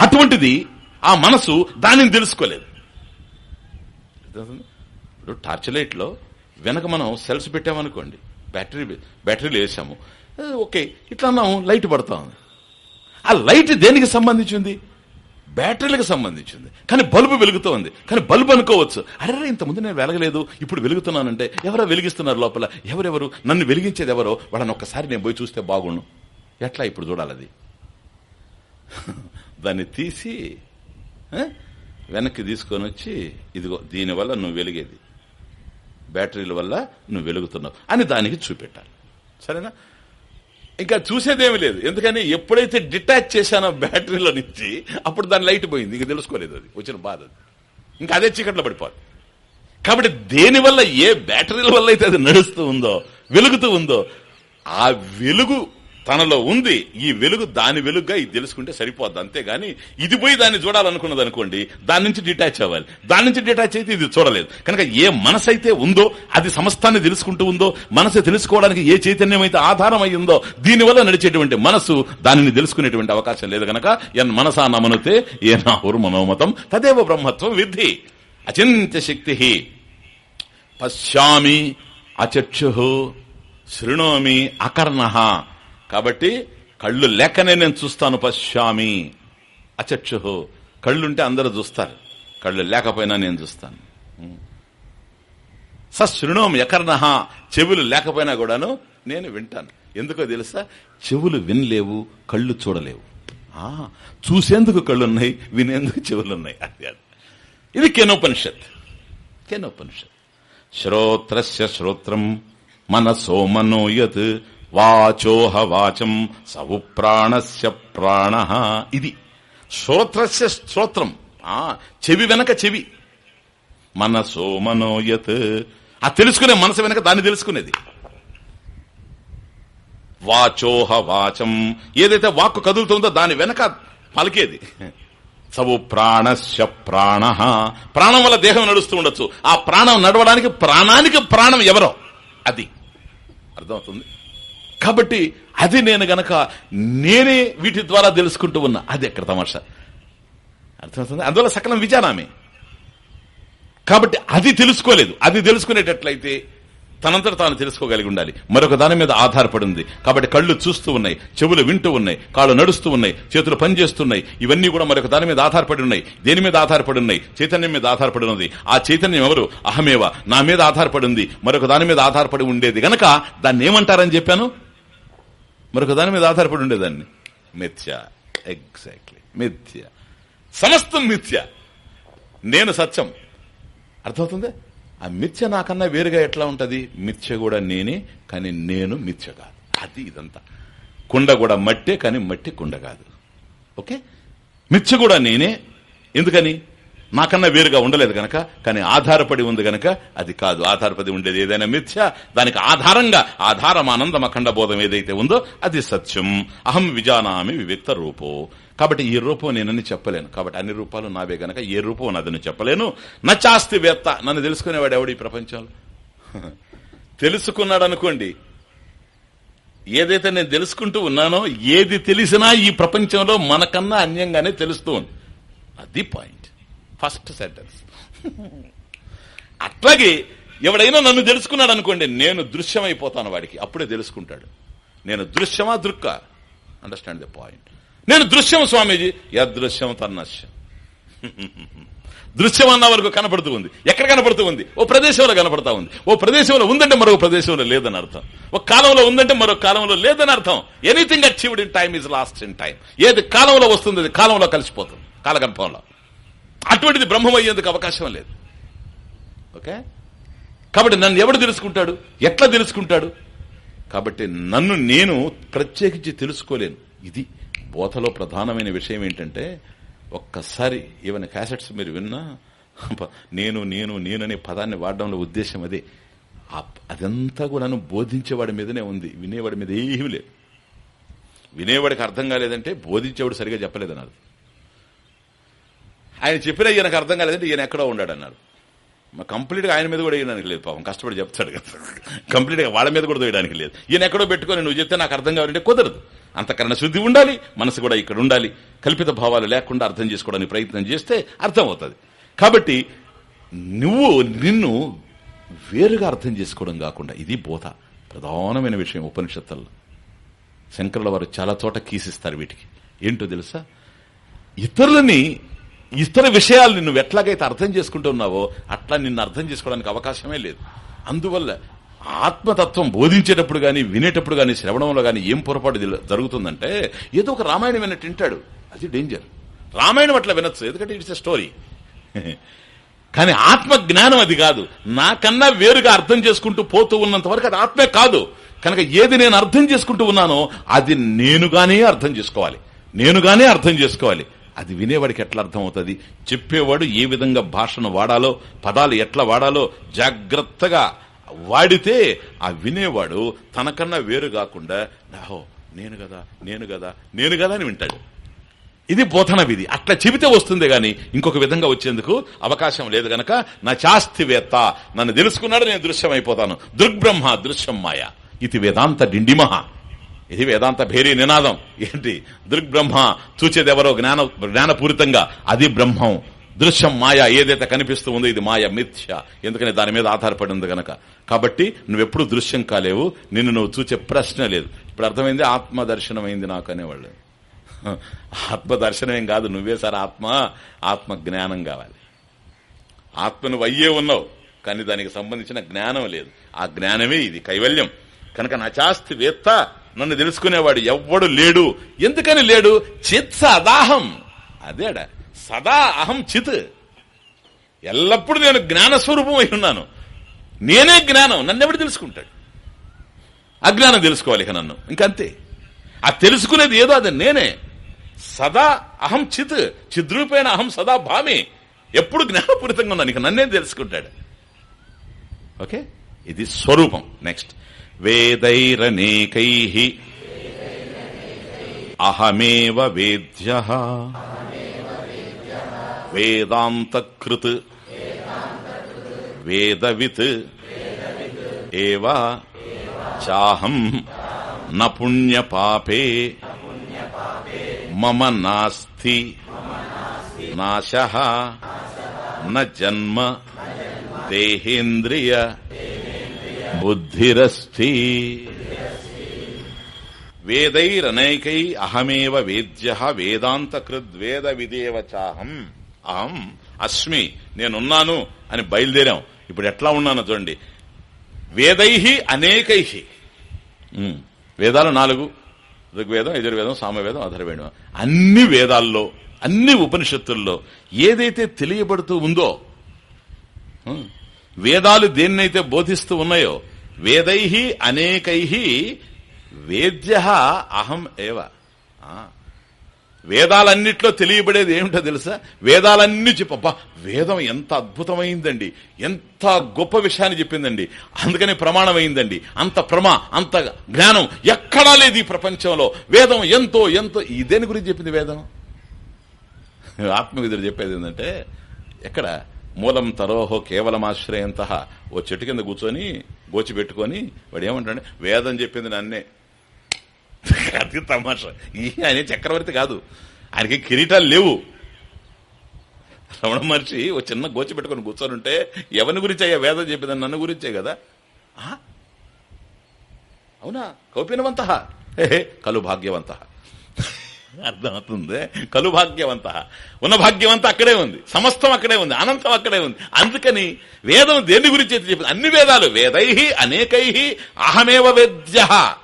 అటువంటిది ఆ మనసు దానిని తెలుసుకోలేదు. ఇప్పుడు టార్చ్ లైట్లో వెనక మనం సెల్స్ పెట్టామనుకోండి. బ్యాటరీ బ్యాటరీలు వేసాము. ఓకే ఇట్లా అన్నాము లైట్ పడతా ఉంది. ఆ లైట్ దేనికి సంబంధించింది? బ్యాటరీలకు సంబంధించింది. కానీ బల్బు వెలుగుతూ ఉంది కానీ బల్బు అనుకోవచ్చు. అరే ఇంతకుముందు నేను వెలగలేదు. ఇప్పుడు వెలుగుతున్నానంటే ఎవరో వెలిగిస్తున్నారు లోపల? ఎవరెవరు? నన్ను వెలిగించేది ఎవరో? వాళ్ళని ఒక్కసారి నేను పోయి చూస్తే బాగుండు. ఎట్లా ఇప్పుడు చూడాలి అది దాన్ని తీసి వెనక్కి తీసుకొని వచ్చి ఇదిగో దీనివల్ల నువ్వు వెలిగేది. బ్యాటరీల వల్ల నువ్వు వెలుగుతున్నావు. అని దానికి చూపెట్టాలి. సరేనా? ఇంకా చూసేదేమి లేదు. ఎందుకని ఎప్పుడైతే డిటాచ్ చేశానో బ్యాటరీలో నుంచి అప్పుడు దాని లైట్ పోయింది. ఇంకా తెలుసుకోలేదు అది. వచ్చిన బాధ అది. ఇంకా అదే చీకట్లో పడిపోదు కాబట్టి దేని వల్ల ఏ బ్యాటరీల వల్ల అయితే అది నడుస్తూ ఉందో వెలుగుతూ ఉందో ఆ వెలుగు తనలో ఉంది ఈ వెలుగు దాని వెలుగుగా ఇది తెలుసుకుంటే సరిపోద్ది. అంతేగాని ఇది పోయి దాన్ని చూడాలనుకున్నది అనుకోండి దాని నుంచి డిటాచ్ అవ్వాలి. దాని నుంచి డిటాచ్ అయితే ఇది చూడలేదు. కనుక ఏ మనసు అయితే ఉందో అది సమస్తాన్ని తెలుసుకుంటూ ఉందో మనసు తెలుసుకోవడానికి ఏ చైతన్యం అయితే ఆధారం అయ్యిందో దీనివల్ల నడిచేటువంటి మనసు దానిని తెలుసుకునేటువంటి అవకాశం లేదు కనుక ఎన్ మనసా నమనుతే ఏ నాహురు మనోమతం తదేవ బ్రహ్మత్వం విద్ధి. అచింత్య శక్తి పశ్యామి అచక్షు శృణోమి అకర్ణ. కాబట్టి కళ్ళు లేకనే నేను చూస్తాను పశ్యామి అచక్షుహో. కళ్ళుంటే అందరూ చూస్తారు. కళ్ళు లేకపోయినా నేను చూస్తాను. సశృణోమి ఎకర్ణహ చెవులు లేకపోయినా కూడాను నేను వింటాను. ఎందుకో తెలుసా? చెవులు వినలేవు కళ్ళు చూడలేవు. ఆ చూసేందుకు కళ్ళున్నాయి వినేందుకు చెవులున్నాయి. అది అది. ఇది కెనోపనిషత్. కెనోపనిషత్. శ్రోత్రస్య శ్రోత్రం మనసో మనోయత్ వాచోహ వాచం సవు ప్రాణస్య ప్రాణ ఇది. శ్రోత్రస్య శ్రోత్రం. ఆ చెవి వెనక చెవి. మనసో మనోయత్ ఆ తెలుసుకునే మనసు వెనక దాన్ని తెలుసుకునేది. వాచోహ వాచం. ఏదైతే వాక్కు కదులుతుందో దాని వెనక పలికేది. సవు ప్రాణస్య ప్రాణ. ప్రాణం వల్ల దేహం నడుస్తూ ఉండొచ్చు. ఆ ప్రాణం నడవడానికి ప్రాణానికి ప్రాణం ఎవరో? అది. అర్థమవుతుంది? కాబట్టి అది నేను గనక నేనే వీటి ద్వారా తెలుసుకుంటూ ఉన్నా అది ఎక్కడ తమాషా? అర్థమవుతుంది? అందువల్ల సకలం విచారామే కాబట్టి అది తెలుసుకోలేదు. అది తెలుసుకునేటట్లయితే తనంతట తాను తెలుసుకోగలిగి ఉండాలి. మరొక దాని మీద ఆధారపడి ఉంది కాబట్టి కళ్ళు చూస్తూ ఉన్నాయి చెవులు వింటూ ఉన్నాయి కాళ్ళు నడుస్తూ ఉన్నాయి చేతులు పనిచేస్తున్నాయి. ఇవన్నీ కూడా మరొక దాని మీద ఆధారపడి ఉన్నాయి. దేని మీద ఆధారపడి ఉన్నాయి? చైతన్యం మీద ఆధారపడి ఉన్నది. ఆ చైతన్యం ఎవరు? అహమేవ. నా మీద ఆధారపడి ఉంది. మరొక దాని మీద ఆధారపడి ఉండేది గనక దాన్ని ఏమంటారని చెప్పాను? మరొక దాని మీద ఆధారపడి ఉండేదాన్ని. మిథ్య. ఎగ్జాక్ట్లీ మిథ్య. సమస్తం మిథ్య. నేను సత్యం. అర్థమవుతుంది? ఆ మిథ్య నాకన్నా వేరుగా ఎట్లా ఉంటుంది? మిథ్య కూడా నేనే కానీ నేను మిథ్య కాదు. అది ఇదంతా. కుండ కూడా మట్టే కానీ మట్టి కుండ కాదు. ఓకే? మిథ్య కూడా నేనే. ఎందుకని? నాకన్నా వేరుగా ఉండలేదు గనక కానీ ఆధారపడి ఉంది గనక అది కాదు. ఆధారపడి ఉండేది ఏదైనా మిథ్య దానికి ఆధారంగా ఆధారమానందం అఖండ బోధం ఏదైతే ఉందో అది సత్యం. అహం విజానామి వివిక్త రూపో. కాబట్టి ఈ రూపం నేనని చెప్పలేను. కాబట్టి అన్ని రూపాలు నావే గనక ఏ రూపం నాదని చెప్పలేను. నచాస్తి వేత్త నన్ను తెలుసుకునేవాడు ఎవడు ఈ ప్రపంచంలో? తెలుసుకున్నాడు అనుకోండి. ఏదైతే నేను తెలుసుకుంటూ ఉన్నానో ఏది తెలిసినా ఈ ప్రపంచంలో మనకన్నా అన్యంగానే తెలుస్తూ ఉంది. అది పాయింట్ ఫస్ట్ సెంటెన్స్. అట్లాగే ఎవడైనా నన్ను తెలుసుకున్నాడు అనుకోండి నేను దృశ్యమైపోతాను వాడికి. అప్పుడే తెలుసుకుంటాడు. నేను దృశ్యమా దృక్క? అండర్స్టాండ్ ద పాయింట్ నేను దృశ్యం స్వామీజీ? యదృశ్యం తన్నశ్యం దృశ్యం అన్న వరకు కనపడుతూ ఉంది. ఎక్కడ కనపడుతూ ఉంది? ఓ ప్రదేశంలో కనపడతా ఉంది. ఓ ప్రదేశంలో ఉందంటే మరో ప్రదేశంలో లేదని అర్థం. ఒక కాలంలో ఉందంటే మరో కాలంలో లేదని అర్థం. Anything achieved in time is lost in time ఏది కాలంలో వస్తుంది అది కాలంలో కలిసిపోతుంది. కాలగర్భంలో. అటువంటిది బ్రహ్మం అయ్యేందుకు అవకాశం లేదు. ఓకే? కాబట్టి నన్ను ఎవడు తెలుసుకుంటాడు? ఎట్లా తెలుసుకుంటాడు? కాబట్టి నన్ను నేను ప్రత్యేకించి తెలుసుకోలేను. ఇది బోధలో ప్రధానమైన విషయం ఏంటంటే ఒక్కసారి ఈవెన్ క్యాసెట్స్ మీరు విన్నా నేను నేను నేను అనే పదాన్ని వాడడంలో ఉద్దేశం అదే. అదంతా కూడా బోధించేవాడి మీదనే ఉంది. వినేవాడి మీద ఏమీ లేదు. వినేవాడికి అర్థం కాలేదంటే బోధించేవాడు సరిగా చెప్పలేదన్నది ఆయన చెప్పినా ఈయనకు అర్థం కాలేదంటే ఈయన ఎక్కడో ఉన్నాడు అన్నారు కంప్లీట్గా ఆయన మీద కూడా వేయడానికి లేదు పాపం. కష్టపడి చెప్తాడు కదా. కంప్లీట్గా వాళ్ళ మీద కూడా వేయడానికి లేదు. ఈయన ఎక్కడో పెట్టుకొని నువ్వు చెప్తే నాకు అర్థం కావాలంటే కుదరదు. అంతకరణ శుద్ధి ఉండాలి మనసు కూడా ఇక్కడ ఉండాలి. కల్పిత భావాలు లేకుండా అర్థం చేసుకోవడానికి ప్రయత్నం చేస్తే అర్థం అవుతుంది కాబట్టి నువ్వు నిన్ను వేరుగా అర్థం చేసుకోవడం కాకుండా ఇది బోధ. ప్రధానమైన విషయం ఉపనిషత్తుల్లో. శంకరుల వారు చాలా చోట కీసిస్తారు వీటికి. ఏంటో తెలుసా? ఇతరులని ఇతర విషయాల్ని నువ్వు ఎట్లాగైతే అర్థం చేసుకుంటున్నావో అట్లా నిన్ను అర్థం చేసుకోవడానికి అవకాశమే లేదు. అందువల్ల ఆత్మతత్వం బోధించేటప్పుడు గాని వినేటప్పుడు గాని శ్రవణంలో గాని ఏం పొరపాటు జరుగుతుందంటే ఏదో ఒక రామాయణం విన్నట్టు వింటాడు. అది డేంజర్ రామాయణం అట్లా వినొచ్చు ఎందుకంటే ఇట్స్ ఎ స్టోరీ కానీ ఆత్మ జ్ఞానం అది కాదు. నాకన్నా వేరుగా అర్థం చేసుకుంటూ పోతూ ఉన్నంత వరకు అది ఆత్మే కాదు. కనుక ఏది నేను అర్థం చేసుకుంటూ ఉన్నానో అది నేనుగానే అర్థం చేసుకోవాలి. నేనుగానే అర్థం చేసుకోవాలి. అది వినేవాడికి ఎట్లా అర్థమవుతుంది? చెప్పేవాడు ఏ విధంగా భాషను వాడాలో పదాలు ఎట్లా వాడాలో జాగ్రత్తగా వాడితే ఆ వినేవాడు తనకన్నా వేరు కాకుండా నాహో నేను కదా నేను కదా నేను కదా అని వింటాడు. ఇది బోధన విధి. అట్లా చెబితే వస్తుంది గాని ఇంకొక విధంగా వచ్చేందుకు అవకాశం లేదు గనక నా చాస్తివేత్త నన్ను తెలుసుకున్నాడు నేను దృశ్యం అయిపోతాను దృగ్బ్రహ్మ దృశ్యం మాయ. ఇది వేదాంత డిండిమహ. ఇది వేదాంత భేరీ నినాదం. ఏంటి? దృగ్బ్రహ్మ చూచేదెవరో జ్ఞాన జ్ఞానపూరితంగా. అది బ్రహ్మం. దృశ్యం మాయ ఏదైతే కనిపిస్తూ ఉందో ఇది మాయ మిథ్య. ఎందుకని దాని మీద ఆధారపడి ఉంది గనక. కాబట్టి నువ్వెప్పుడు దృశ్యం కాలేవు నిన్ను నువ్వు చూచే ప్రశ్న లేదు. ఇప్పుడు అర్థమైంది? ఆత్మ దర్శనం అయింది నాకు అనేవాళ్ళు. ఆత్మ దర్శనం కాదు నువ్వే సార్ ఆత్మ ఆత్మ జ్ఞానం కావాలి. ఆత్మ నువ్వు అయ్యే ఉన్నావు కానీ దానికి సంబంధించిన జ్ఞానం లేదు. ఆ జ్ఞానమే ఇది కైవల్యం. కనుక నచాస్తి వేత్త నన్ను తెలుసుకునేవాడు ఎవ్వడు లేడు. ఎందుకని లేడు? చిత్ సదాహం. అదేడ సదా అహం చిత్. ఎల్లప్పుడూ నేను జ్ఞాన స్వరూపం అయి ఉన్నాను. నేనే జ్ఞానం నన్ను ఎవడు తెలుసుకుంటాడు? అజ్ఞానం తెలుసుకోవాలి ఇక నన్ను. ఇంకంతే. ఆ తెలుసుకునేది ఏదో అది నేనే. సదా అహం చిత్ చిద్రూపేణ అహం సదా భామి. ఎప్పుడు జ్ఞానపూరితంగా ఉన్నాను ఇక నన్నే తెలుసుకుంటాడు. ఓకే? ఇది స్వరూపం. నెక్స్ట్. వేదైరనేకై అహమేవ వేద్య వేదాంతకృత్ వేదవిత్ ఏవ చాహం న పుణ్యపాపే మమ నాస్తి నాశ న జన్మ దేహేంద్రియ బుద్ధిరస్తి వేదైరనైకై అహమేవ వేద్య వేదాంతకృద్వేద విదేవ చాహం అహం అస్మి నేనున్నాను అని బయలుదేరాం. ఇప్పుడు ఎట్లా ఉన్నాను చూడండి. వేదై అనేకై వేదాలు నాలుగు. ఋగ్వేదం యజుర్వేదం సామవేదం అధర్వేదం అన్ని వేదాల్లో అన్ని ఉపనిషత్తుల్లో ఏదైతే తెలియబడుతూ ఉందో వేదాలు దేన్నైతే బోధిస్తూ ఉన్నాయో వేదై అనేకై వేద్య అహం ఏవ. వేదాలన్నిట్లో తెలియబడేది ఏమిటో తెలుసా? వేదాలన్నీ చెప్పబ్బా వేదం ఎంత అద్భుతమైందండి. ఎంత గొప్ప విషయాన్ని చెప్పిందండి. అందుకని ప్రమాణమైందండి. అంత ప్రమా అంత జ్ఞానం ఎక్కడా లేదు ఈ ప్రపంచంలో. వేదం ఎంతో ఎంతో ఇదేని గురించి చెప్పింది వేదం? ఆత్మవిధుడు చెప్పేది ఏంటంటే ఎక్కడ? మూలం తరోహో కేవలం ఆశ్రయంత ఓ చెట్టు కింద కూర్చొని గోచి పెట్టుకొని వాడు ఏమంటాడు వేదం చెప్పింది నన్నే. అది తమాషా. ఈ ఆయన చక్రవర్తి కాదు. ఆయనకి కిరీటాలు లేవు. రమణ మహర్షి ఓ చిన్న గోచి పెట్టుకొని కూర్చొనుంటే ఎవరి గురించి అయ్యా వేదం చెప్పిందని నన్ను గురించే కదా. అవునా? కౌపీనవంత. కలు భాగ్యవంత అర్థమవుతుంది. కలు భాగ్యవంత ఉన్న భాగ్యవంత అక్కడే ఉంది. సమస్తం అక్కడే ఉంది. అనంతం అక్కడే ఉంది. అందుకని వేదం దేని గురించి అయితే చెప్పింది అన్ని వేదాలు వేదై అనేకై అహమేవ వేద్య.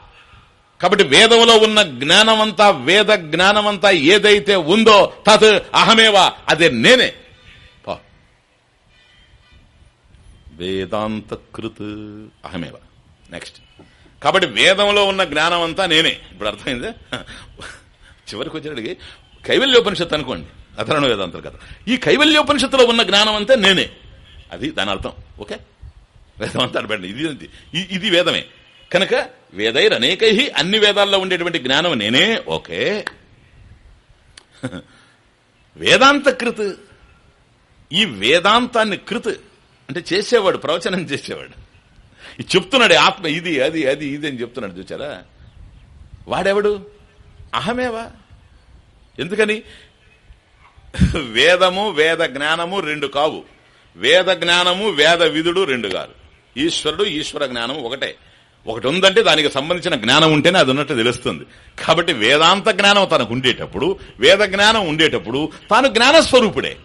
కాబట్టి వేదంలో ఉన్న జ్ఞానమంతా వేద జ్ఞానమంతా ఏదైతే ఉందో తత్ అహమేవ అదే నేనే. పో. వేదాంత కృత్ అహమేవ. నెక్స్ట్. కాబట్టి వేదంలో ఉన్న జ్ఞానం అంతా నేనే. ఇప్పుడు అర్థమైంది? చివరికి వచ్చేటికి కైవల్యోపనిషత్తు అనుకోండి. అధరణ వేదాంతం కదా ఈ కైవల్యోపనిషత్తులో ఉన్న జ్ఞానం అంతా నేనే. అది దాని అర్థం. ఓకే? వేదం అంతా ఇది ఇది- ఇది- వేదమే. కనుక వేదైర్ అనేకై అన్ని వేదాల్లో ఉండేటువంటి జ్ఞానం నేనే. ఓకే? వేదాంత కృత్ ఈ వేదాంతాన్ని కృత్ అంటే చేసేవాడు ప్రవచనం చేసేవాడు. ఇది చెప్తున్నాడు ఆత్మ ఇది అది అది ఇది అని చెప్తున్నాడు చూచారా? వాడెవడు? అహమేవా? ఎందుకని? వేదము వేద జ్ఞానము రెండు కావు. వేద జ్ఞానము వేద విధుడు రెండు కాదు. ఈశ్వరుడు ఈశ్వర జ్ఞానము ఒకటే. ఒకటి ఉందంటే దానికి సంబంధించిన జ్ఞానం ఉంటేనే అది ఉన్నట్టు తెలుస్తుంది. కాబట్టి వేదాంత జ్ఞానం తనకు ఉండేటప్పుడు వేద జ్ఞానం ఉండేటప్పుడు తాను జ్ఞానస్వరూపుడే.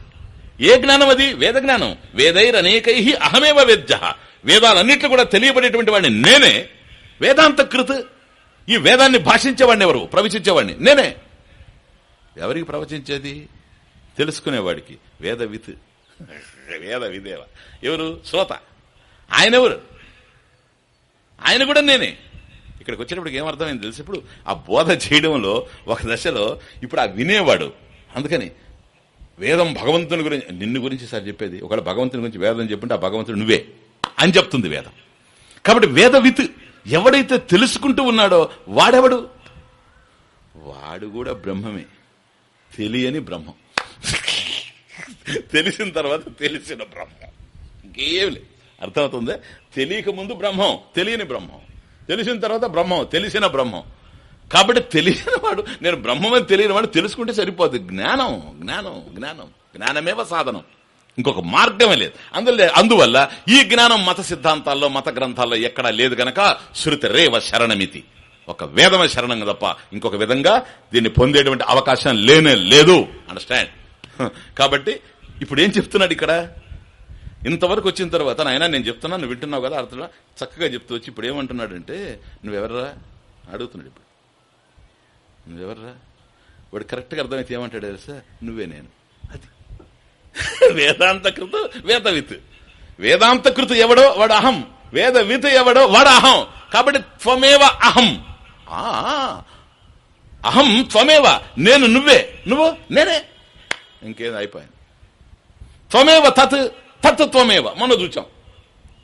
ఏ జ్ఞానం అది? వేద జ్ఞానం. వేదైర్ అనేకై అహమేవ వేద్య. వేదాలన్నిట్లు కూడా తెలియబడేటువంటి వాడిని నేనే. వేదాంత కృత్ ఈ వేదాన్ని భాషించేవాడిని ఎవరు? ప్రవచించేవాడిని. నేనే. ఎవరికి ప్రవచించేది? తెలుసుకునేవాడికి. వేద విత్ వేద విదేవ. ఎవరు? శ్రోత. ఆయన ఎవరు? ఆయన కూడా నేనే. ఇక్కడికి వచ్చేటప్పటికి ఏమర్థమైంది తెలిసి? ఇప్పుడు ఆ బోధ చేయడంలో ఒక దశలో ఇప్పుడు ఆ వినేవాడు. అందుకని వేదం భగవంతుని గురించి నిన్ను గురించి సార్ చెప్పేది. ఒకవేళ భగవంతుని గురించి వేదం చెప్పింటే ఆ భగవంతుడు నువ్వే అని చెప్తుంది వేదం. కాబట్టి వేద విత్ ఎవడైతే తెలుసుకుంటూ ఉన్నాడో వాడెవడు? వాడు కూడా బ్రహ్మమే. తెలియని బ్రహ్మం. తెలిసిన తర్వాత తెలిసిన బ్రహ్మం. ఇంకేం లేదు. అర్థమవుతుందే? తెలియక ముందు బ్రహ్మం తెలియని బ్రహ్మం. తెలిసిన తర్వాత బ్రహ్మం తెలిసిన బ్రహ్మం. కాబట్టి తెలియని వాడు నేను బ్రహ్మమని తెలియని వాడు తెలుసుకుంటే సరిపోదు. జ్ఞానం జ్ఞానం జ్ఞానం. జ్ఞానమేవ సాధనం. ఇంకొక మార్గమే లేదు. అందులో అందువల్ల ఈ జ్ఞానం మత సిద్ధాంతాల్లో మత గ్రంథాల్లో ఎక్కడా లేదు గనక శృతి రేవ శరణమితి. ఒక వేదమ శరణం తప్ప ఇంకొక విధంగా దీన్ని పొందేటువంటి అవకాశం లేనే లేదు. అండర్స్టాండ్ కాబట్టి ఇప్పుడు ఏం చెప్తున్నాడు ఇక్కడ? ఇంతవరకు వచ్చిన తర్వాత నాయన నేను చెప్తున్నా నువ్వు వింటున్నావు కదా అర్థం చక్కగా చెప్తూ వచ్చి ఇప్పుడు ఏమంటున్నాడంటే నువ్వెవర్రా? అడుగుతున్నాడు ఇప్పుడు. నువ్వెవర్రా? వాడు కరెక్ట్గా అర్థమైతే ఏమంటాడు సార్ నువ్వే నేను. వేదాంతకృత వేదాంత వేదవిత్. వేదాంతకృత ఎవడో వాడు అహం. వేదవిత్ ఎవడో వాడు అహం. కాబట్టి త్వమేవ అహం. అహం త్వమేవ. నేను నువ్వే. నువ్వు? నేనే. ఇంకేదో అయిపోయింది. త్వమేవ తత్. తత్ త్వమేవ. మనం చూచాం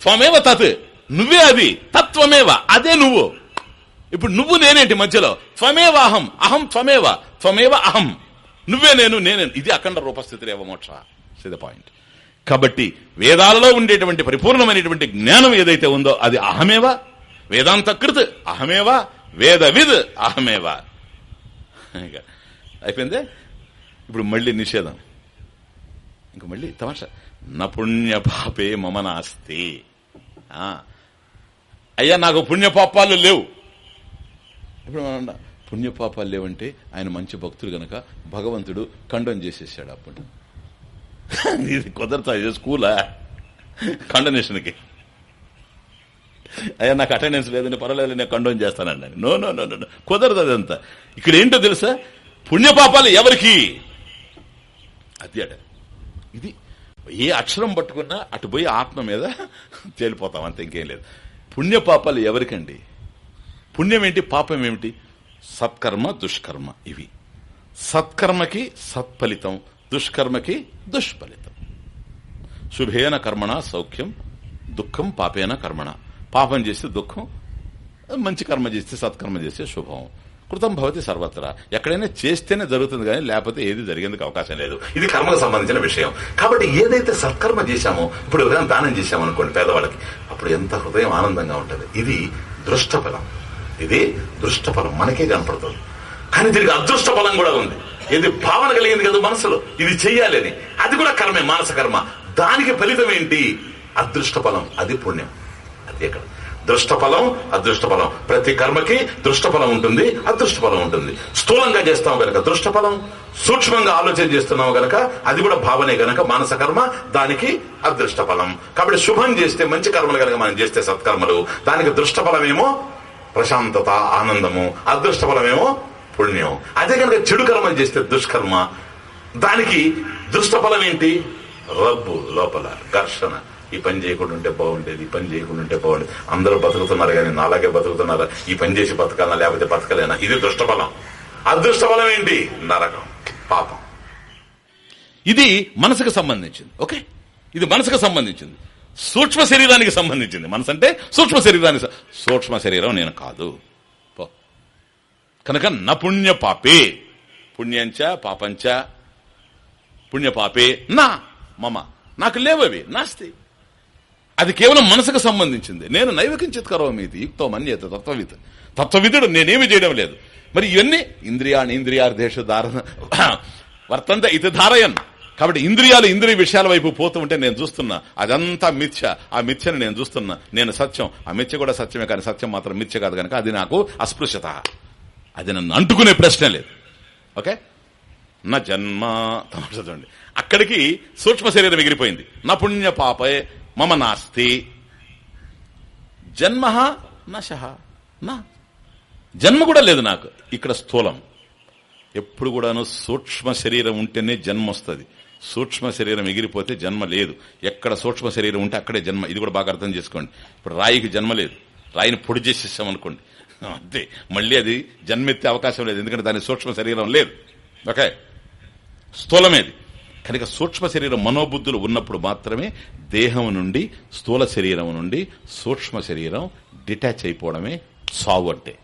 త్వమేవ తత్. నువ్వే అది. తత్వమేవ అదే నువ్వు. ఇప్పుడు నువ్వు నేనేంటి మధ్యలో? త్వమేవ అహం. అహం త్వమేవ. త్వమేవ అహం. నువ్వే నేను నేనే. ఇది అఖండ రూపస్థితి రేవ మోక్ష ద పాయింట్ కాబట్టి వేదాలలో ఉండేటువంటి పరిపూర్ణమైనటువంటి జ్ఞానం ఏదైతే ఉందో అది అహమేవా? వేదాంత కృత్ వేదవిద్ అహమేవా. అయిపోయిందే? ఇప్పుడు మళ్ళీ నిషేధం. ఇంక మళ్ళీ తమాషా. నపుణ్య పాపే మమ నాస్తి. ఆ. అయ్యా నాకు పుణ్యపాపాలు లేవు. ఇప్పుడు పుణ్యపాపాలు లేవంటే ఆయన మంచి భక్తుడు గనక భగవంతుడు ఖండం చేసేసాడు అప్పుడు. ఇది కుదరతా ఇది స్కూలా? కండనేషన్కి అయ్యా నాకు అటెండెన్స్ లేదని పర్వాలేదు నేను కండోన్ చేస్తానండి నో నో నో నో కుదరదు అదంతా. ఇక్కడ ఏంటో తెలుసా? పుణ్యపాపాలు ఎవరికి? అది అట. ఇది ఏ అక్షరం పట్టుకున్నా అటు పోయి ఆత్మ మీద తేలిపోతాం అంత ఇంకేం లేదు. పుణ్యపాపాలు ఎవరికండి? పుణ్యం ఏంటి? పాపం ఏమిటి? సత్కర్మ దుష్కర్మ ఇవి. సత్కర్మకి సత్ఫలితం. దుష్కర్మకి దుష్ఫలితం. శుభేన కర్మణ సౌఖ్యం దుఃఖం పాపేన కర్మణ. పాపం చేస్తే దుఃఖం మంచి కర్మ చేస్తే సత్కర్మ చేస్తే శుభం. కృతం భవతి సర్వత్రా. ఎక్కడైనా చేస్తేనే జరుగుతుంది కానీ లేకపోతే ఏది జరిగేందుకు అవకాశం లేదు. ఇది కర్మకు సంబంధించిన విషయం. కాబట్టి ఏదైతే సత్కర్మ చేశామో ఇప్పుడు దానం చేశామో అనుకోండి పేదవాళ్ళకి అప్పుడు ఎంత హృదయం ఆనందంగా ఉంటుంది. ఇది దృష్టఫలం. ఇది దృష్టఫలం. మనకే కనపడుతుంది. కానీ దీనికి అదృష్ట ఫలం కూడా ఉంది. ఇది భావన కలిగింది కదా మనసులో. ఇది చెయ్యాలి అని అది కూడా కర్మే మానస కర్మ. దానికి ఫలితం ఏంటి? అదృష్ట ఫలం అది పుణ్యం. అది ఇక్కడ దృష్ట ఫలం అదృష్ట ఫలం ప్రతి కర్మకి దృష్ట ఫలం ఉంటుంది అదృష్ట ఫలం ఉంటుంది. స్థూలంగా చేస్తాం గనక దృష్ట ఫలం సూక్ష్మంగా ఆలోచన చేస్తున్నాం గనక అది కూడా భావనే గనక మానస కర్మ దానికి అదృష్ట ఫలం కాబట్టి శుభం చేస్తే మంచి కర్మలు గనక మనం చేస్తే సత్కర్మలు. దానికి దృష్ట ఫలమేమో ప్రశాంతత ఆనందము. అదృష్ట ఫలమేమో పుణ్యం. అదే కనుక చెడు కర్మలు చేస్తే దుష్కర్మ దానికి దుష్టఫలం ఏంటి? రబ్బు లోపల ఘర్షణ. ఈ పని చేయకుండా ఉంటే బాగుండేది ఈ పని చేయకుండా ఉంటే బాగుండేది. అందరూ బతుకుతున్నారు కానీ నాలాగే బతుకుతున్నారా. ఈ పని చేసి బతకాలనా లేకపోతే బతకలేనా? ఇది దుష్టఫలం. అదృష్టఫలం ఏంటి? నరకం. పాపం. ఇది మనసుకు సంబంధించింది ఓకే? ఇది మనసుకు సంబంధించింది. సూక్ష్మ శరీరానికి సంబంధించింది. మనసు అంటే సూక్ష్మ శరీరానికి సూక్ష్మ శరీరం నేను కాదు. కనుక న పాపే. పుణ్యంచ పాపంచ పుణ్య పాపే. నా మమ. నాకు లేవవి నాస్తి. అది కేవలం మనసుకు సంబంధించింది. నేను నైవకించిత్ కరోమీతి యుక్తో మన్యత తత్వవిత్. తత్వవిధుడు నేనేమి చేయడం లేదు. మరి ఇవన్నీ ఇంద్రియాన్ని ఇంద్రియార్థేషు ధారణ వర్తంత ఇది ధారయన్. కాబట్టి ఇంద్రియాలు ఇంద్రియ విషయాల వైపు పోతూ ఉంటే నేను చూస్తున్నా. అదంతా మిథ్య. ఆ మిథ్యను నేను చూస్తున్నా. నేను సత్యం. ఆ మిథ్య కూడా సత్యమే కానీ సత్యం మాత్రం మిథ్య కాదు కనుక అది నాకు అస్పృశ్యత. అది నన్ను అంటుకునే ప్రశ్న లేదు. ఓకే? నా జన్మ చదవండి అక్కడికి సూక్ష్మ శరీరం ఎగిరిపోయింది. నా పుణ్య పాపే మమ నాస్తి. జన్మ నశ నా. జన్మ కూడా లేదు నాకు. ఇక్కడ స్థూలం. ఎప్పుడు కూడాను సూక్ష్మ శరీరం ఉంటేనే జన్మ వస్తుంది. సూక్ష్మ శరీరం ఎగిరిపోతే జన్మ లేదు. ఎక్కడ సూక్ష్మ శరీరం ఉంటే అక్కడే జన్మ. ఇది కూడా బాగా అర్థం చేసుకోండి. ఇప్పుడు రాయికి జన్మ లేదు. రాయిని పొడి చేసేసాం అనుకోండి అంతే. మళ్ళీ అది జన్మెత్తే అవకాశం లేదు. ఎందుకంటే దాని సూక్ష్మ శరీరం లేదు. ఓకే? స్థూలమేది కనుక సూక్ష్మ శరీరం మనోబుద్ధులు ఉన్నప్పుడు మాత్రమే దేహం నుండి స్థూల శరీరం నుండి సూక్ష్మ శరీరం డిటాచ్ అయిపోవడమే సావు అంటే.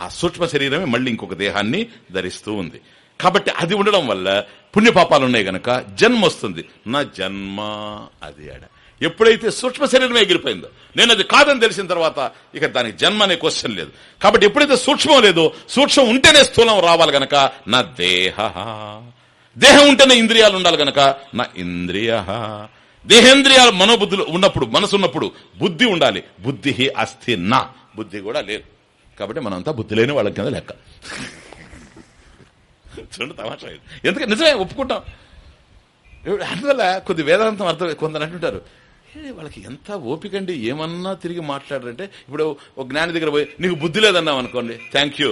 ఆ సూక్ష్మ శరీరమే మళ్ళీ ఇంకొక దేహాన్ని ధరిస్తూ ఉంది. కాబట్టి అది ఉండడం వల్ల పుణ్యపాపాలు ఉన్నాయి గనక జన్మ వస్తుంది. నా జన్మ అది ఆడ ఎప్పుడైతే సూక్ష్మ శరీరం ఎగిరిపోయిందో. నేను అది కాదని తెలిసిన తర్వాత ఇక దానికి జన్మ అనే క్వశ్చన్ లేదు. కాబట్టి ఎప్పుడైతే సూక్ష్మం లేదో సూక్ష్మం ఉంటేనే స్థూలం రావాలి గనక నా దేహ. దేహం ఉంటేనే ఇంద్రియాలు ఉండాలి గనక నా ఇంద్రియ. దేహేంద్రియాలు మనోబుద్ధులు ఉన్నప్పుడు మనసు ఉన్నప్పుడు బుద్ధి ఉండాలి. బుద్ధి అస్థి నా. బుద్ధి కూడా లేదు. కాబట్టి మనంతా బుద్ధి లేని వాళ్ళ కింద లెక్క. చూడండి తమాషా ఎందుకంటే నిజమే ఒప్పుకుంటాం. అందువల్ల కొద్ది వేదాంతం అర్థం కొందరు అంటుంటారు వాళ్ళకి ఎంత ఓపిక అండి? ఏమన్నా తిరిగి మాట్లాడారంటే ఇప్పుడు ఒక జ్ఞాని దగ్గర పోయి నీకు బుద్ధి లేదన్నాం అనుకోండి థ్యాంక్ యూ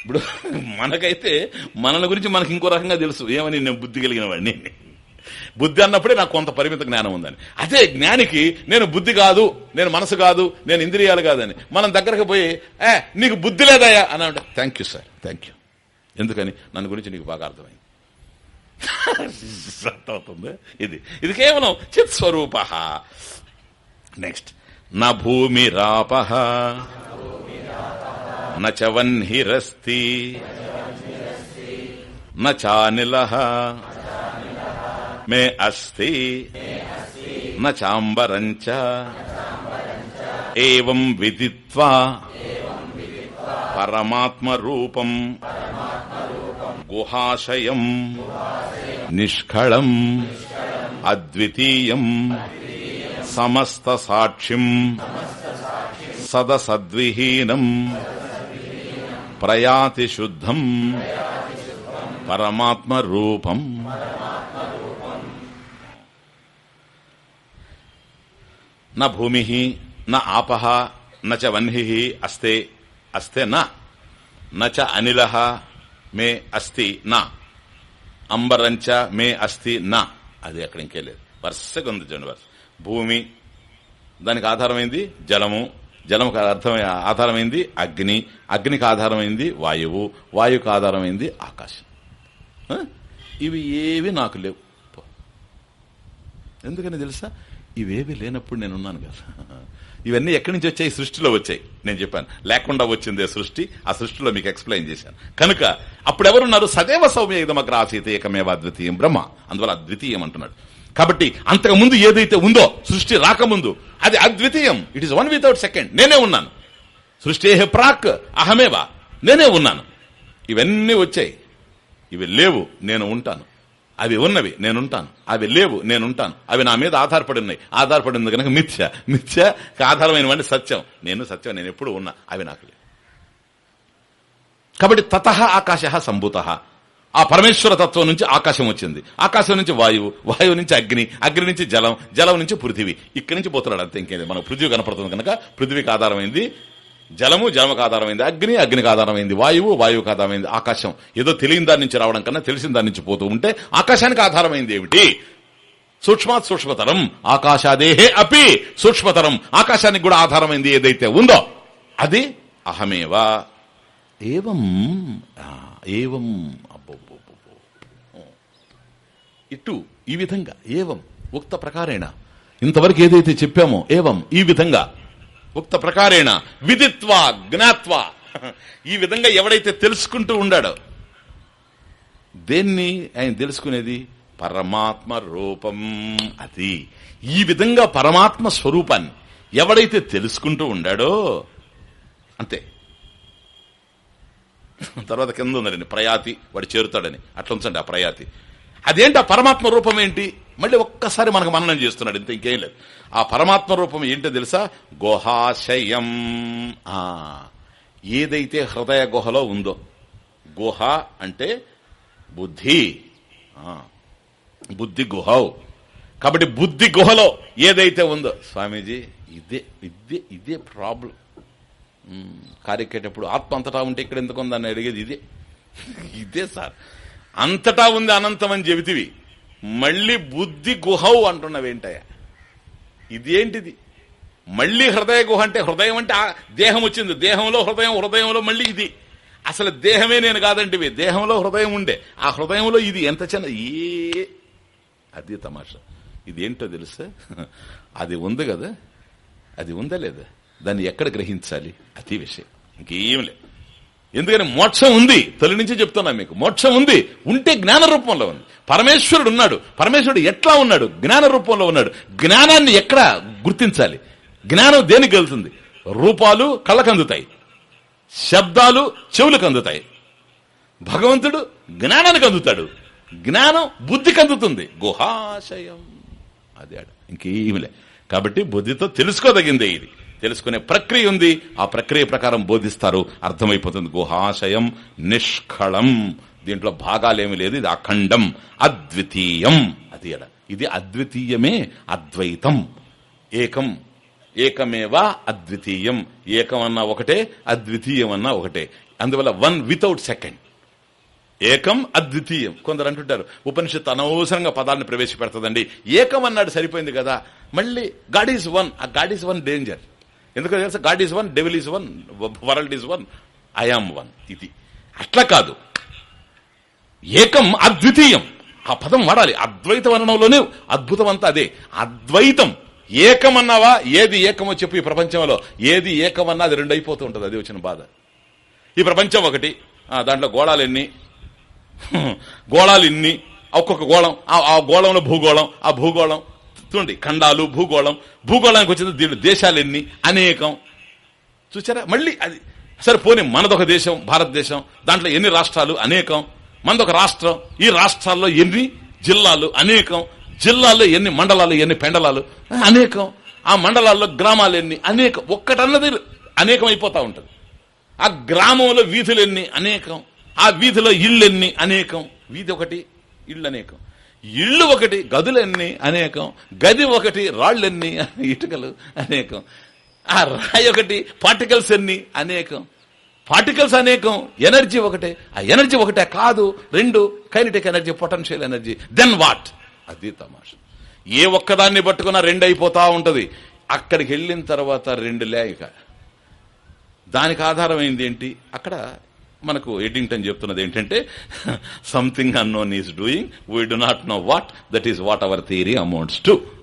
ఇప్పుడు మనకైతే మనల గురించి మనకి ఇంకో రకంగా తెలుసు. ఏమని? నేను బుద్ధి కలిగిన వాడిని. బుద్ధి అన్నప్పుడే నాకు కొంత పరిమిత జ్ఞానం ఉందని. అదే జ్ఞానికి నేను బుద్ధి కాదు నేను మనసు కాదు నేను ఇంద్రియాలు కాదని. మనం దగ్గరకు పోయి ఏ నీకు బుద్ధి లేదయా అని అంటే thank you sir thank you ఎందుకని? నన్ను గురించి నీకు బాగా అర్థమైంది. అవుతుంది ఇది. ఇది కేవలం చిత్ స్వరూప. నెక్స్ట్ నా భూమిరాప. నవన్హిరస్తి నానిల మే అస్తి. నాంబరం ఏం విదిత్వా. పరమాత్మ రూపం గుహాశయం నిష్కళం అద్వితీయం సమస్త సాక్షిం సదసద్విహీనం ప్రయాతి శుద్ధం పరమాత్మ రూపం న భూమి న ఆప న చ వన్హి అస్తే అస్తే నా. న చ అనిల మే అస్తి నా. అంబరంచ మే అస్తి నా. అది అక్కడ ఇంకే లేదు. వరుసగా ఉంది చూడండి భూమి దానికి ఆధారమైంది జలము. జలముకు అర్థం ఆధారమైంది అగ్ని. అగ్నికి ఆధారమైంది వాయువు. వాయువుకు ఆధారమైంది ఆకాశం. ఇవి ఏవి నాకు లేవు. ఎందుకని తెలుసా? ఇవేవి లేనప్పుడు నేనున్నాను కదా. ఇవన్నీ ఎక్కడి నుంచి వచ్చాయి? సృష్టిలో వచ్చాయి. నేను చెప్పాను. లేకుండా వచ్చిందే సృష్టి. ఆ సృష్టిలో మీకు ఎక్స్ప్లెయిన్ చేశాను. కనుక అప్పుడు ఎవరున్నారు సదేవ సౌమ్య ఇదమగ్ర ఆసీత ఏకమేవ అద్వితీయం బ్రహ్మ. అందువల్ల అద్వితీయం అంటున్నాడు. కాబట్టి అంతకు ముందు ఏదైతే ఉందో సృష్టి రాకముందు అది అద్వితీయం. It is one without second నేనే ఉన్నాను. సృష్టి ప్రాక్ అహమేవా. నేనే ఉన్నాను. ఇవన్నీ వచ్చాయి. ఇవి లేవు. నేను ఉంటాను. అవి ఉన్నవి నేనుంటాను. అవి లేవు నేనుంటాను. అవి నా మీద ఆధారపడి ఉన్నాయి. ఆధారపడి ఉంది కనుక మిథ్య. మిథ్య ఆధారమైన సత్యం. నేను సత్యం నేను ఎప్పుడు ఉన్నా. అవి నాకు లేవు. కాబట్టి తత ఆకాశ సంభూత. ఆ పరమేశ్వర తత్వం నుంచి ఆకాశం వచ్చింది. ఆకాశం నుంచి వాయువు వాయువు నుంచి అగ్ని అగ్ని నుంచి జలం జలం నుంచి పృథివీ. ఇక్కడి నుంచి పోతున్నాడు అంతే ఇంకేది. మనకు పృథివీ కనపడుతుంది కనుక పృథివీకి ఆధారమైంది జలము జలముకు ఆధారమైంది అగ్ని అగ్నికి ఆధారమైంది వాయువు వాయువుకు ఆధారమైంది ఆకాశం. ఏదో తెలియని దాని నుంచి రావడం కన్నా తెలిసిన దాని నుంచి పోతూ ఉంటే ఆకాశానికి ఆధారమైంది ఏమిటి? సూక్ష్మాత్ సూక్ష్మతరం ఆకాశాదేహే అపి సూక్ష్మతరం. ఆకాశానికి కూడా ఆధారమైంది ఏదైతే ఉందో అది అహమేవా. ఏవం ఏవం అబ్బోబ్బోబ్బో ఇటు ఈ విధంగా ఏవం ఉక్త ప్రకారేణ. ఇంతవరకు ఏదైతే చెప్పామో ఏవం ఈ విధంగా. ఉక్త ప్రకారేణ విదిత్వ జ్ఞాత్వ. ఈ విధంగా ఎవడైతే తెలుసుకుంటూ ఉండాడో దేన్ని ఆయన తెలుసుకునేది? పరమాత్మ రూపం. అది ఈ విధంగా పరమాత్మ స్వరూపాన్ని ఎవడైతే తెలుసుకుంటూ ఉండాడో అంతే. తర్వాత కింద ఉందండి ప్రయాతి వాడు చేరుతాడని. అట్లా ఉంచండి ఆ ప్రయాతి. అదేంటి ఆ పరమాత్మ రూపం ఏంటి? మళ్ళీ ఒక్కసారి మనకు మననం చేస్తున్నాడు. ఇంత ఇంకేం లేదు. ఆ పరమాత్మ రూపం ఏంటో తెలుసా? గుహాశయం. ఆ ఏదైతే హృదయ గుహలో ఉందో. గుహ అంటే బుద్ధి. బుద్ధి గుహ కాబట్టి బుద్ధి గుహలో ఏదైతే ఉందో. స్వామీజీ ఇదే ఇదే ఇదే ప్రాబ్లం. కారెక్కేటప్పుడు ఆత్మ అంతటా ఉంటే ఇక్కడ ఎందుకు ఉందని అడిగేది ఇదే. ఇదే సార్. అంతటా ఉంది అనంతం అని చెబితివి. మళ్ళీ బుద్ధి గుహవు అంటున్నావేంటయ్యా? ఇదేంటిది? మళ్ళీ హృదయ గుహ అంటే హృదయం అంటే దేహం వచ్చింది. దేహంలో హృదయం హృదయంలో మళ్ళీ ఇది. అసలు దేహమే నేను కాదంటివి దేహంలో హృదయం ఉండే. ఆ హృదయంలో ఇది ఎంత చిన్న ఏ అది తమాషా. ఇదేంటో తెలుసా? అది ఉంది కదా? అది ఉందా లేదా? దాన్ని ఎక్కడ గ్రహించాలి? అది విషయం. ఇంకేం లేదు. ఎందుకని మోక్షం ఉంది. తొలి నుంచి చెప్తున్నా మీకు. మోక్షం ఉంది. ఉంటే జ్ఞాన రూపంలో ఉంది. పరమేశ్వరుడు ఉన్నాడు. పరమేశ్వరుడు ఎట్లా ఉన్నాడు? జ్ఞాన రూపంలో ఉన్నాడు. జ్ఞానాన్ని ఎక్కడ గుర్తించాలి? జ్ఞానం దేనికి వెళ్తుంది? రూపాలు కళ్ళకు అందుతాయి శబ్దాలు చెవులకు అందుతాయి. భగవంతుడు జ్ఞానానికి అందుతాడు. జ్ఞానం బుద్ధికి అందుతుంది. గుహాశయం. అదే ఇంకేమిలే కాబట్టి బుద్ధితో తెలుసుకోదగిందే ఇది. తెలుసుకునే ప్రక్రియ ఉంది. ఆ ప్రక్రియ ప్రకారం బోధిస్తారు. అర్థమైపోతుంది. గుహాశయం నిష్కళం. దీంట్లో భాగాలేమి లేదు. ఇది అఖండం. అద్వితీయం. అది ఎడ? ఇది అద్వితీయమే అద్వైతం. ఏకం. ఏకమేవా? అద్వితీయం. ఏకం అన్నా ఒకటే అద్వితీయం అన్నా ఒకటే. అందువల్ల వన్ వితౌట్ సెకండ్. ఏకం అద్వితీయం. కొందరు అంటుంటారు ఉపనిషత్తు అనవసరంగా పదాలను ప్రవేశపెడుతుందండి. ఏకం అన్నాడు సరిపోయింది కదా. మళ్ళీ గాడ్ ఈజ్ వన్. ఆ గాడ్ ఈజ్ వన్ డేంజర్. ఎందుకంటే తెలుసా? God is one devil is one world is one I am one ఇది. అట్లా కాదు. ఏకం అద్వితీయం. ఆ పదం వాడాలి. అద్వైత వర్ణంలోనే అద్భుతం అంతా అదే. అద్వైతం. ఏకమన్నావా? ఏది ఏకమో చెప్పు ఈ ప్రపంచంలో. ఏది ఏకమన్నా అది రెండు అయిపోతూ ఉంటుంది. అది వచ్చిన బాధ. ఈ ప్రపంచం ఒకటి. దాంట్లో గోళాలు ఎన్ని? గోళాలు ఇన్ని. ఒక్కొక్క గోళం. ఆ గోళంలో భూగోళం ఆ భూగోళం చూడండి ఖండాలు భూగోళం. భూగోళానికి వచ్చింది దీని దేశాలు ఎన్ని అనేకం. చూసారా మళ్ళీ అది. సరే పోనీ మనదొక దేశం భారతదేశం దాంట్లో ఎన్ని రాష్ట్రాలు? అనేకం. మనదొక రాష్ట్రం ఈ రాష్ట్రాల్లో ఎన్ని జిల్లాలు? అనేకం. జిల్లాల్లో ఎన్ని మండలాలు ఎన్ని పెండలాలు? అనేకం. ఆ మండలాల్లో గ్రామాలు ఎన్ని? అనేకం. ఒక్కటన్నది అనేకం అయిపోతా ఉంటుంది. ఆ గ్రామంలో వీధులు ఎన్ని అనేకం. ఆ వీధిలో ఇళ్ళు ఎన్ని అనేకం. వీధి ఒకటి ఇళ్ళు అనేకం ఇళ్ళు ఒకటి గదులన్నీ అనేకం గది ఒకటి రాళ్ళెన్ని ఇటుకలు అనేకం. ఆ రాయి ఒకటి పార్టికల్స్ అన్ని అనేకం. పార్టికల్స్ అనేకం ఎనర్జీ ఒకటే. ఆ ఎనర్జీ ఒకటే కాదు రెండు kinetic energy potential energy. Then what అది తమాష. ఏ ఒక్కదాన్ని పట్టుకున్నా రెండు అయిపోతా ఉంటది. అక్కడికి వెళ్ళిన తర్వాత రెండు లేక దానికి ఆధారమైంది ఏంటి? అక్కడ మనకు ఎడింగ్టన్ చెప్తున్నది ఏంటంటే something unknown is doing we do not know what that is what our theory amounts to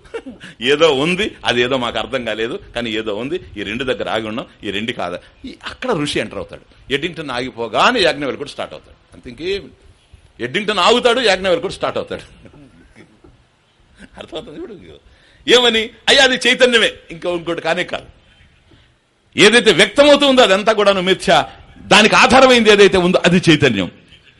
ఏదో ఉంది అది ఏదో మాకు అర్థం కాలేదు కానీ ఏదో ఉంది ఈ రెండు దగ్గర ఆగి ఉన్నాం ఈ రెండు కాదా? అక్కడ ఋషి ఎంటర్ అవుతాడు. ఎడ్డింగ్టన్ ఆగిపోగానే యాజ్ఞవల్ కూడా స్టార్ట్ అవుతాడు. అంత ఎడ్డింగ్టన్ ఆగుతాడు యాజ్ఞవల్ కూడా స్టార్ట్ అవుతాడు. అర్థమవుతుంది ఇప్పుడు? ఏమని? అయ్యా అది చైతన్యమే. ఇంకా ఇంకోటి కానే కాదు. ఏదైతే వ్యక్తమవుతుందో అదంతా కూడా మిథ్య. దానికి ఆధారమైంది ఏదైతే ఉందో అది చైతన్యం.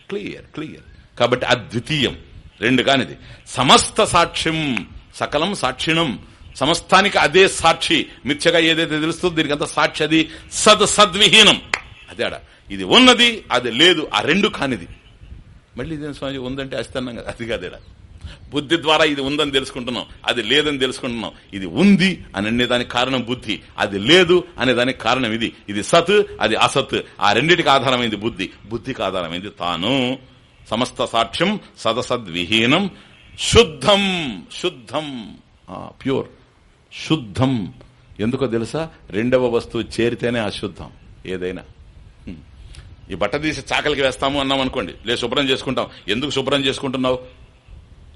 Clear clear. కాబట్టి అద్వితీయం. రెండు కానిది. సమస్త సాక్ష్యం సకలం సాక్షిణం. సమస్తానికి అదే సాక్షి. మిథ్యగా ఏదైతే తెలుస్తుందో దీనికి అంత సాక్షి అది. సద్ సద్విహీనం. అదేడా ఇది ఉన్నది అది లేదు ఆ రెండు కానిది. మళ్ళీ ఇదేం స్వామి ఉందంటే అస్తన్నాం కదా. అది కాదేడా బుద్ధి ద్వారా ఇది ఉందని తెలుసుకుంటున్నాం. అది లేదని తెలుసుకుంటున్నాం. ఇది ఉంది అని అనేదానికి కారణం బుద్ధి. అది లేదు అనేదానికి కారణం ఇది. ఇది సత్ అది అసత్. ఆ రెండిటికి ఆధారమైంది బుద్ధి. బుద్ధికి ఆధారమైంది తాను. సమస్త సాక్ష్యం సదసద్విహీనం. శుద్ధం శుద్ధం. ప్యూర్. శుద్ధం. ఎందుకో తెలుసా? రెండవ వస్తువు చేరితేనే అశుద్ధం ఏదైనా. ఈ బట్ట తీసి చాకలికి వేస్తాము అన్నాం అనుకోండి. లేదు శుభ్రం చేసుకుంటాం. ఎందుకు శుభ్రం చేసుకుంటున్నావు?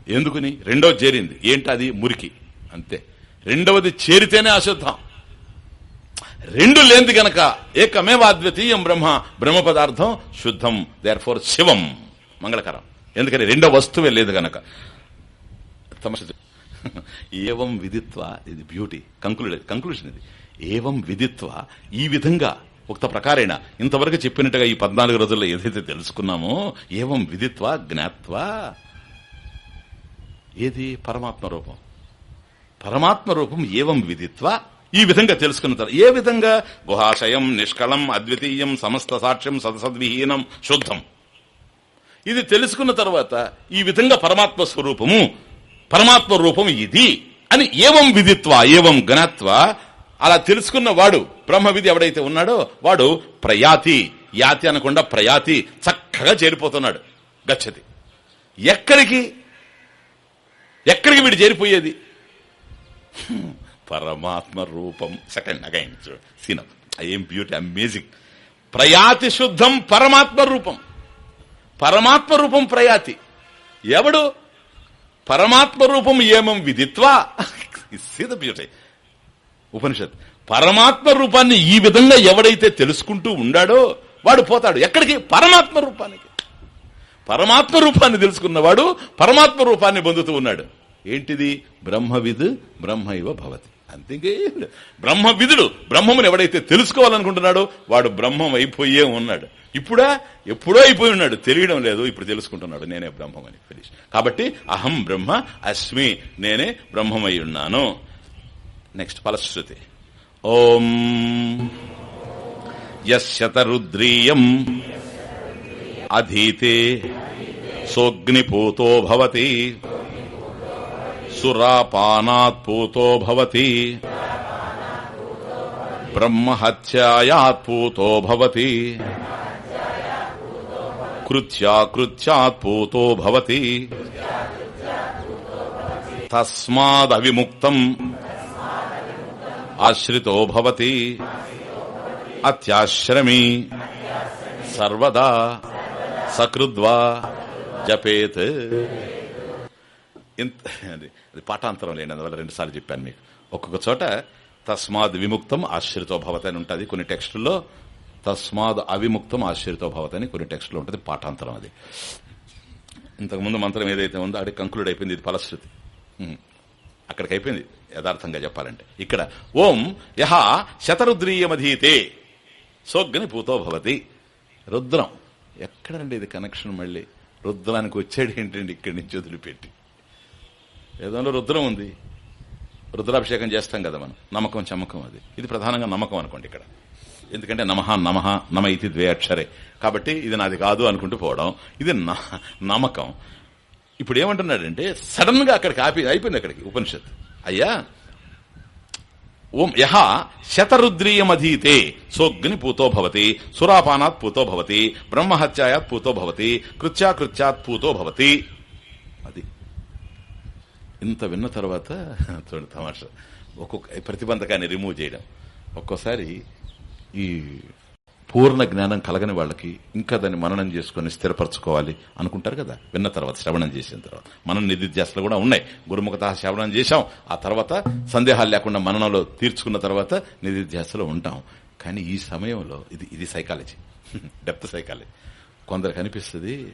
ఎందుకుని? రెండవది చేరింది. ఏంటి అది మురికి. అంతే. రెండవది చేరితేనే అశుద్ధం. రెండు లేనిది గనక ఏకమేవాద్వితీయం బ్రహ్మ బ్రహ్మ పదార్థం శుద్ధం. దేర్ ఫోర్ శివం. మంగళకరం. ఎందుకని? రెండో వస్తువే లేదు గనక. ఏవం విధిత్వ ఇది బ్యూటీ కంక్లూడ్ కంక్లూషన్ ఇది. ఏవం విధిత్వ ఈ విధంగా ఉక్త ప్రకారేణ ఇంతవరకు చెప్పినట్టుగా ఈ పద్నాలుగు రోజుల్లో ఏదైతే తెలుసుకున్నామో ఏవం విధిత్వ జ్ఞాత్వా ఏది? పరమాత్మ రూపం. పరమాత్మ రూపం ఏవం విదిత్వ? ఈ విధంగా తెలుసుకున్న తర్వాత ఏ విధంగా? గుహాశయం నిష్కళం అద్వితీయం సమస్త సాక్ష్యం సదసద్విహీనం శుద్ధం. ఇది తెలుసుకున్న తర్వాత ఈ విధంగా పరమాత్మ స్వరూపము పరమాత్మ రూపం ఇది అని ఏవం విధిత్వ ఏవం గణత్వ అలా తెలుసుకున్న వాడు బ్రహ్మవిధి ఎవడైతే ఉన్నాడో వాడు ప్రయాతి. యాతి అనకుండా ప్రయాతి చక్కగా చేరిపోతున్నాడు. గచ్చతి ఎక్కడికి? ఎక్కడికి వీడు చేరిపోయేది? పరమాత్మ రూపం. సెకండ్ అగైన్ సీన్ ఏం బ్యూటీ అమేజింగ్ ప్రయాతి శుద్ధం పరమాత్మ రూపం. పరమాత్మ రూపం ప్రయాతి. ఎవడు? పరమాత్మ రూపం ఏమం విదిత్వా? సీత బ్యూటీ ఉపనిషత్. పరమాత్మ రూపాన్ని ఈ విధంగా ఎవడైతే తెలుసుకుంటూ ఉండాడో వాడు పోతాడు. ఎక్కడికి? పరమాత్మ రూపానికి. పరమాత్మ రూపాన్ని తెలుసుకున్నవాడు పరమాత్మ రూపాన్ని పొందుతూ ఉన్నాడు. ఏంటిది? బ్రహ్మవిద్ బ్రహ్మ ఇవ భవతి. అంతేకే? బ్రహ్మవిధుడు బ్రహ్మమును ఎవడైతే తెలుసుకోవాలనుకుంటున్నాడో వాడు బ్రహ్మం అయిపోయే ఉన్నాడు. ఇప్పుడా? ఎప్పుడో అయిపోయి ఉన్నాడు. తెలియడం లేదు ఇప్పుడు తెలుసుకుంటున్నాడు. నేనే బ్రహ్మం అని ఫినిష్. కాబట్టి అహం బ్రహ్మ అస్మి నేనే బ్రహ్మమై ఉన్నాను. నెక్స్ట్ ఫలశ్రుతి. ఓం యశతరుద్రీయం అధీతే సోగ్నిపూతో భవతి సురాపానాత్ పూతో భవతి బ్రహ్మహత్యాయాత్ పూతో భవతి కృత్యాకృత్యాత్ పూతో భవతి తస్మాదవిముక్తం ఆశ్రితో భవతి అత్యాశ్రమి సర్వదా సకృద్వా జపేత్. ఇంత అది అది పాఠాంతరం లేని అందువల్ల రెండుసార్లు చెప్పాను మీకు. ఒక్కొక్క చోట తస్మాద్ విముక్తం ఆశ్రితో భవతి అని ఉంటుంది. కొన్ని టెక్స్టుల్లో తస్మాద్ అవిముక్తం ఆశ్రితో భవతని అని కొన్ని టెక్స్టులో ఉంటుంది. పాఠాంతరం అది. ఇంతకుముందు మంత్రం ఏదైతే ఉందో అది కంక్లూడ్ అయిపోయింది. ఇది ఫలశ్రుతి. అక్కడికి అయిపోయింది యథార్థంగా చెప్పాలంటే. ఇక్కడ ఓం యహ శతరుద్రీయమధీతే. సోగ్ని పూతో భవతి. రుద్రం. ఎక్కడండి ఇది కనెక్షన్ మళ్ళీ? రుద్రానికి వచ్చాడు ఏంటండి ఇక్కడి నుంచి వదిలిపెట్టి? ఏదో రుద్రం ఉంది. రుద్రాభిషేకం చేస్తాం కదా మనం. నమ్మకం చమ్మకం అది. ఇది ప్రధానంగా నమ్మకం అనుకోండి ఇక్కడ. ఎందుకంటే నమః నమః నమ ఇది ద్వే అక్షరే. కాబట్టి ఇది నాది కాదు అనుకుంటూ పోవడం ఇది న- నమ్మకం. ఇప్పుడు ఏమంటున్నాడంటే సడన్గా అక్కడికి ఆపి అయిపోయింది అక్కడికి ఉపనిషత్ అయ్యా ఓం యహ శతరుద్రీయమధీతే సోగ్ని పూతో భవతి సురాపానాత్ పూతో భవతి బ్రహ్మహత్యాయాత్ పూతో భవతి కృత్యాకృత్యాత్ పూతో భవతి. అది. ఇంత విన్న తర్వాత చూడు తమాషా ఒక్కొక్క ప్రతిబంధకాన్ని రిమూవ్ చేయడం. ఒక్కోసారి ఈ పూర్ణ జ్ఞానం కలగని వాళ్ళకి ఇంకా దాన్ని మననం చేసుకుని స్థిరపరచుకోవాలి అనుకుంటారు కదా. విన్న తర్వాత శ్రవణం చేసిన తర్వాత. మనం నిధిధ్యాసలు కూడా ఉన్నాయి. గురుముఖత శ్రవణం చేశాం. ఆ తర్వాత సందేహాలు లేకుండా మననంలో తీర్చుకున్న తర్వాత నిధిధ్యాసలో ఉంటాం. కానీ ఈ సమయంలో ఇది ఇది సైకాలజీ డెప్త్ సైకాలజీ కొందరికి అనిపిస్తుంది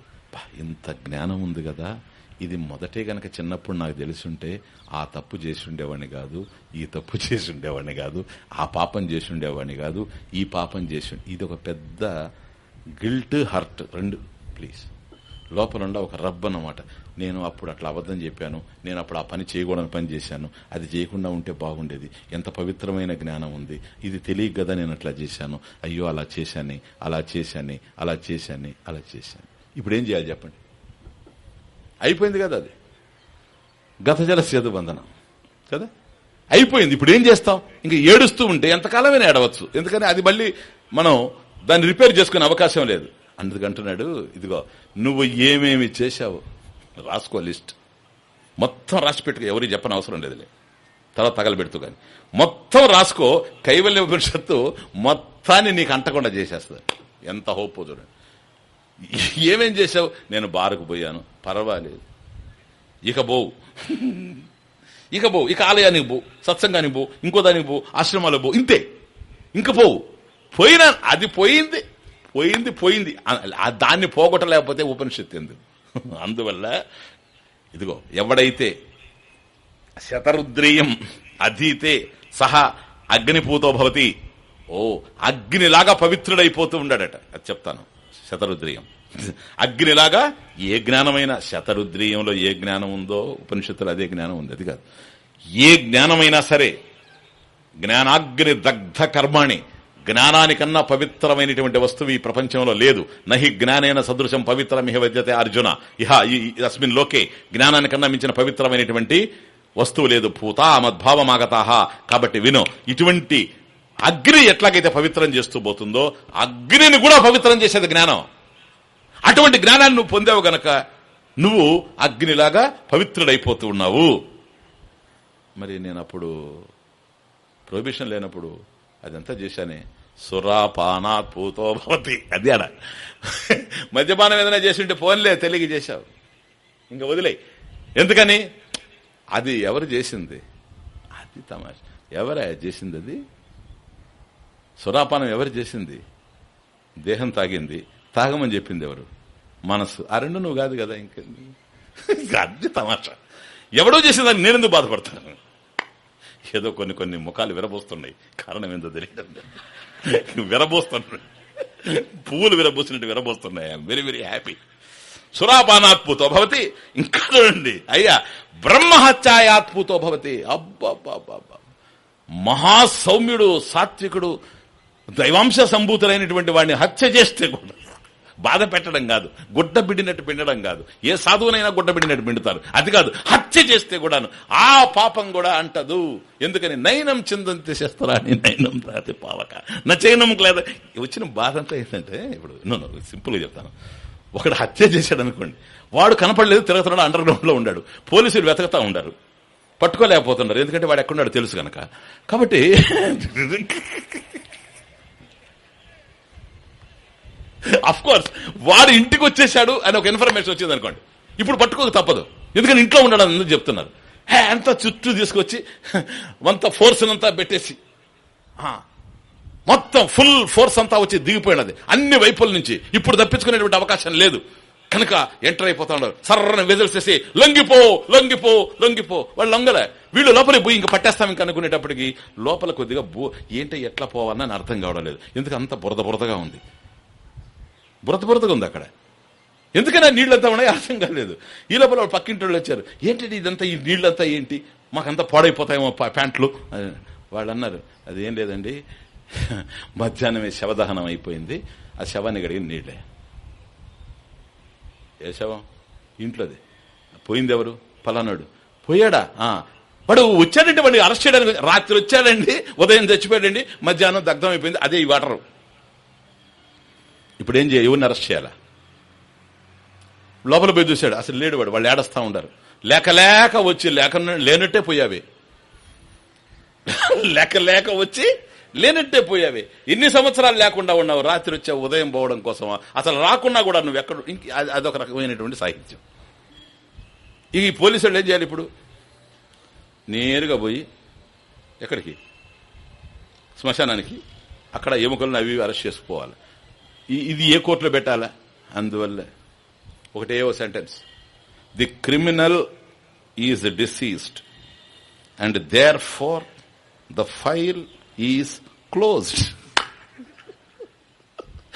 ఇంత జ్ఞానం ఉంది కదా. ఇది మొదటే గనక చిన్నప్పుడు నాకు తెలిసుంటే ఆ తప్పు చేసి ఉండేవాడిని కాదు ఈ తప్పు చేసి ఉండేవాడిని కాదు ఆ పాపం చేసి ఉండేవాడిని కాదు ఈ పాపం చేసి ఇది ఒక పెద్ద గిల్ట్ హర్ట్ రెండు ప్లీజ్. లోపల ఉండ ఒక రబ్బ అన్నమాట. నేను అప్పుడు అట్లా అబద్ధం చెప్పాను నేను అప్పుడు ఆ పని చేయకూడని పని చేశాను అది చేయకుండా ఉంటే బాగుండేది ఎంత పవిత్రమైన జ్ఞానం ఉంది ఇది తెలియక కదా నేను అట్లా చేశాను అయ్యో అలా చేశాను అలా చేశాను అలా చేశాను అలా చేశాను. ఇప్పుడు ఏం చేయాలి చెప్పండి? అయిపోయింది కదా అది. గత జల సేతు బంధనం కదా? అయిపోయింది. ఇప్పుడు ఏం చేస్తాం? ఇంకా ఏడుస్తూ ఉంటే ఎంతకాలమైనా ఏడవచ్చు. ఎందుకని? అది మళ్ళీ మనం దాన్ని రిపేర్ చేసుకునే అవకాశం లేదు. అందుకంటున్నాడు ఇదిగో నువ్వు ఏమేమి చేశావు రాసుకో లిస్ట్. మొత్తం రాసి పెట్టుకో ఎవరికి చెప్పని అవసరం లేదులే. తర్వాత తగలబెడుతూ కానీ మొత్తం రాసుకో కైవల్య ఉపనిషత్తు మొత్తాన్ని నీకు అంటకుండా చేసేస్తుంది. ఎంత హోప్ చూడండి. ఏమేం చేశావు? నేను బారుకు పోయాను. పర్వాలేదు. ఇక పోవు ఇక పోవు ఇక ఆలయానికి పో సత్సంగానికి పో ఇంకో దానికి పో ఆశ్రమాలకు పో ఇంతే. ఇంక పోవు. పోయినా అది పోయింది. పోయింది పోయింది. దాన్ని పోగొట్టలేకపోతే ఉపనిషత్తు ఎందుకు అందువల్ల ఇదిగో ఎవడైతే శతరుద్రీయం అధీతే సహా అగ్నిపూతో భవతి ఓ అగ్నిలాగా పవిత్రుడైపోతూ ఉండాడట. అది చెప్తాను. శతరుద్రియం. అగ్నిలాగా ఏ జ్ఞానమైనా శతరుద్రియంలో ఏ జ్ఞానం ఉందో ఉపనిషత్తులు అదే జ్ఞానం ఉంది. అది కాదు. ఏ జ్ఞానమైనా సరే జ్ఞానాగ్ని దగ్ధ కర్మాణి జ్ఞానానికన్నా పవిత్రమైనటువంటి వస్తువు ఈ ప్రపంచంలో లేదు. నహి జ్ఞానైన సదృశం పవిత్రమిహ విద్యతే అర్జున. ఇహ అస్మిన్ లోకే జ్ఞానానికన్నా మించిన పవిత్రమైనటువంటి వస్తువు లేదు. పూత మద్భావమాగతాహ. కాబట్టి విను ఇటువంటి అగ్ని ఎట్లాగైతే పవిత్రం చేస్తూ పోతుందో అగ్నిని కూడా పవిత్రం చేసేది జ్ఞానం. అటువంటి జ్ఞానాన్ని నువ్వు పొందావు గనక నువ్వు అగ్నిలాగా పవిత్రుడైపోతూ ఉన్నావు. మరి నేను అప్పుడు ప్రొహిబిషన్ లేనప్పుడు అదంతా చేశానే. సురాపానా పూతో భవతి. అది అడ మద్యపానం ఏదైనా చేసి ఉంటే ఫోన్లే తెలియ చేశావు. ఇంకా వదిలే ఎందుకని? అది ఎవరు చేసింది? అది తమాష. ఎవరా చేసింది అది? సురాపానం ఎవరు చేసింది? దేహం తాగింది. తాగమని చెప్పింది ఎవరు? మనసు ఆ రెండు నువ్వు కాదు కదా ఇంకా. అది తమాషా. ఎవడో చేసేదాన్ని నేనెందుకు బాధపడతాను? ఏదో కొన్ని కొన్ని ముఖాలు విరబోస్తున్నాయి. కారణం ఏందో తెలియడం విరబోస్తున్నాడు పువ్వులు విరబోసినట్టు విరబోస్తున్నాయి. I am very very happy సురాపానాత్పుతో భవతి. ఇంకా చూడండి. అయ్యా బ్రహ్మహత్యాయాత్పుతో భవతి. అబ్బాబ్బాబ్బా మహాసౌమ్యుడు సాత్వికుడు దైవాంశ సంభూతులైనటువంటి వాడిని హత్య చేస్తే కూడా బాధ పెట్టడం కాదు గుడ్డ బిడినట్టు పిండడం కాదు. ఏ సాధువునైనా గుడ్డ బిడినట్టు పిండుతారు. అది కాదు హత్య చేస్తే కూడాను ఆ పాపం కూడా అంటదు. ఎందుకని నయనం చిందంతి చేస్తారా అని నయనం తాతి పావక. నా చైనం లేదా వచ్చిన బాధ అంతా ఏంటంటే ఇప్పుడు సింపుల్ సింపుల్గా చెప్తాను. ఒకడు హత్య చేశాడు అనుకోండి. వాడు కనపడలేదు తిరుగుతున్నాడు అండర్ గ్రౌండ్లో ఉన్నాడు ఉండాడు. పోలీసులు వెతకతా ఉండారు. పట్టుకోలేకపోతున్నారు. ఎందుకంటే వాడు ఎక్కడున్నాడు తెలుసు కనుక కాబట్టి అఫ్ కోర్స్ వాడు ఇంటికి వచ్చేసాడు అని ఒక ఇన్ఫర్మేషన్ వచ్చింది అనుకోండి. ఇప్పుడు పట్టుకోక తప్పదు. ఎందుకని ఇంట్లో ఉండడం అందరూ చెప్తున్నారు? హే అంతా చుట్టూ తీసుకొచ్చి అంత ఫోర్స్ అంతా పెట్టేసి మొత్తం ఫుల్ ఫోర్స్ అంతా వచ్చి దిగిపోయినది. అన్ని వైపుల నుంచి. ఇప్పుడు తప్పించుకునేటువంటి అవకాశం లేదు. కనుక ఎంటర్ అయిపోతా ఉన్నారు. సర్రని వెదల్సేసి లొంగిపో లొంగిపో లొంగిపో. వాళ్ళు లొంగలే. వీళ్ళు లోపలికి పోయి ఇంకా పట్టేస్తాం ఇంకా అనుకునేటప్పటికి లోపల కొద్దిగా బో ఏంటో ఎట్లా పోవాలని అర్థం కావడం లేదు. ఎందుకు అంత బురద బురదగా ఉంది. బురత బురదగా ఉంది అక్కడ. ఎందుకని ఆ నీళ్ళంతా ఉన్నాయి అర్థం కాలేదు. ఈ లోపల పక్కింటి వాళ్ళు వచ్చారు. ఏంటి ఇదంతా ఈ నీళ్ళంతా ఏంటి? మాకంతా పాడైపోతాయేమో ప్యాంట్లు. వాళ్ళు అన్నారు అదేం లేదండి. మధ్యాహ్నమే శవదహనం అయిపోయింది. ఆ శవాన్ని గడిగిన నీళ్ళే ఏ శవం? ఇంట్లోది. పోయింది ఎవరు పలానాడు. పోయాడా? వాడు వచ్చాడంటే వాడిని అరెస్ట్ చేయడానికి. రాత్రి వచ్చాడండి ఉదయం చచ్చిపోయాడండి మధ్యాహ్నం దగ్ధం అయిపోయింది అదే ఈ వాటరు. ఇప్పుడు ఏం చేయ ఎవరిని అరెస్ట్ చేయాలా? లోపల పోయి చూశాడు అసలు లేడు వాడు వాళ్ళు ఏడస్తా ఉండారు లేక లేక వచ్చి లేక లేనట్టే పోయావే. లేక లేక వచ్చి లేనట్టే పోయావే. ఎన్ని సంవత్సరాలు లేకుండా ఉన్నావు? రాత్రి వచ్చే ఉదయం పోవడం కోసమా? అసలు రాకుండా కూడా నువ్వు ఎక్కడ అదొక రకమైనటువంటి సాహిత్యం. ఈ పోలీసులు ఏం చేయాలి ఇప్పుడు? నేరుగా పోయి ఎక్కడికి? శ్మశానానికి. అక్కడ ఎముకలను అవి అరెస్ట్ చేసుకోవాలి. ఇది ఏ కోర్టులో పెట్టాలా? అందువల్ల ఒకటే ఓ sentence. The criminal is deceased and therefore the file is closed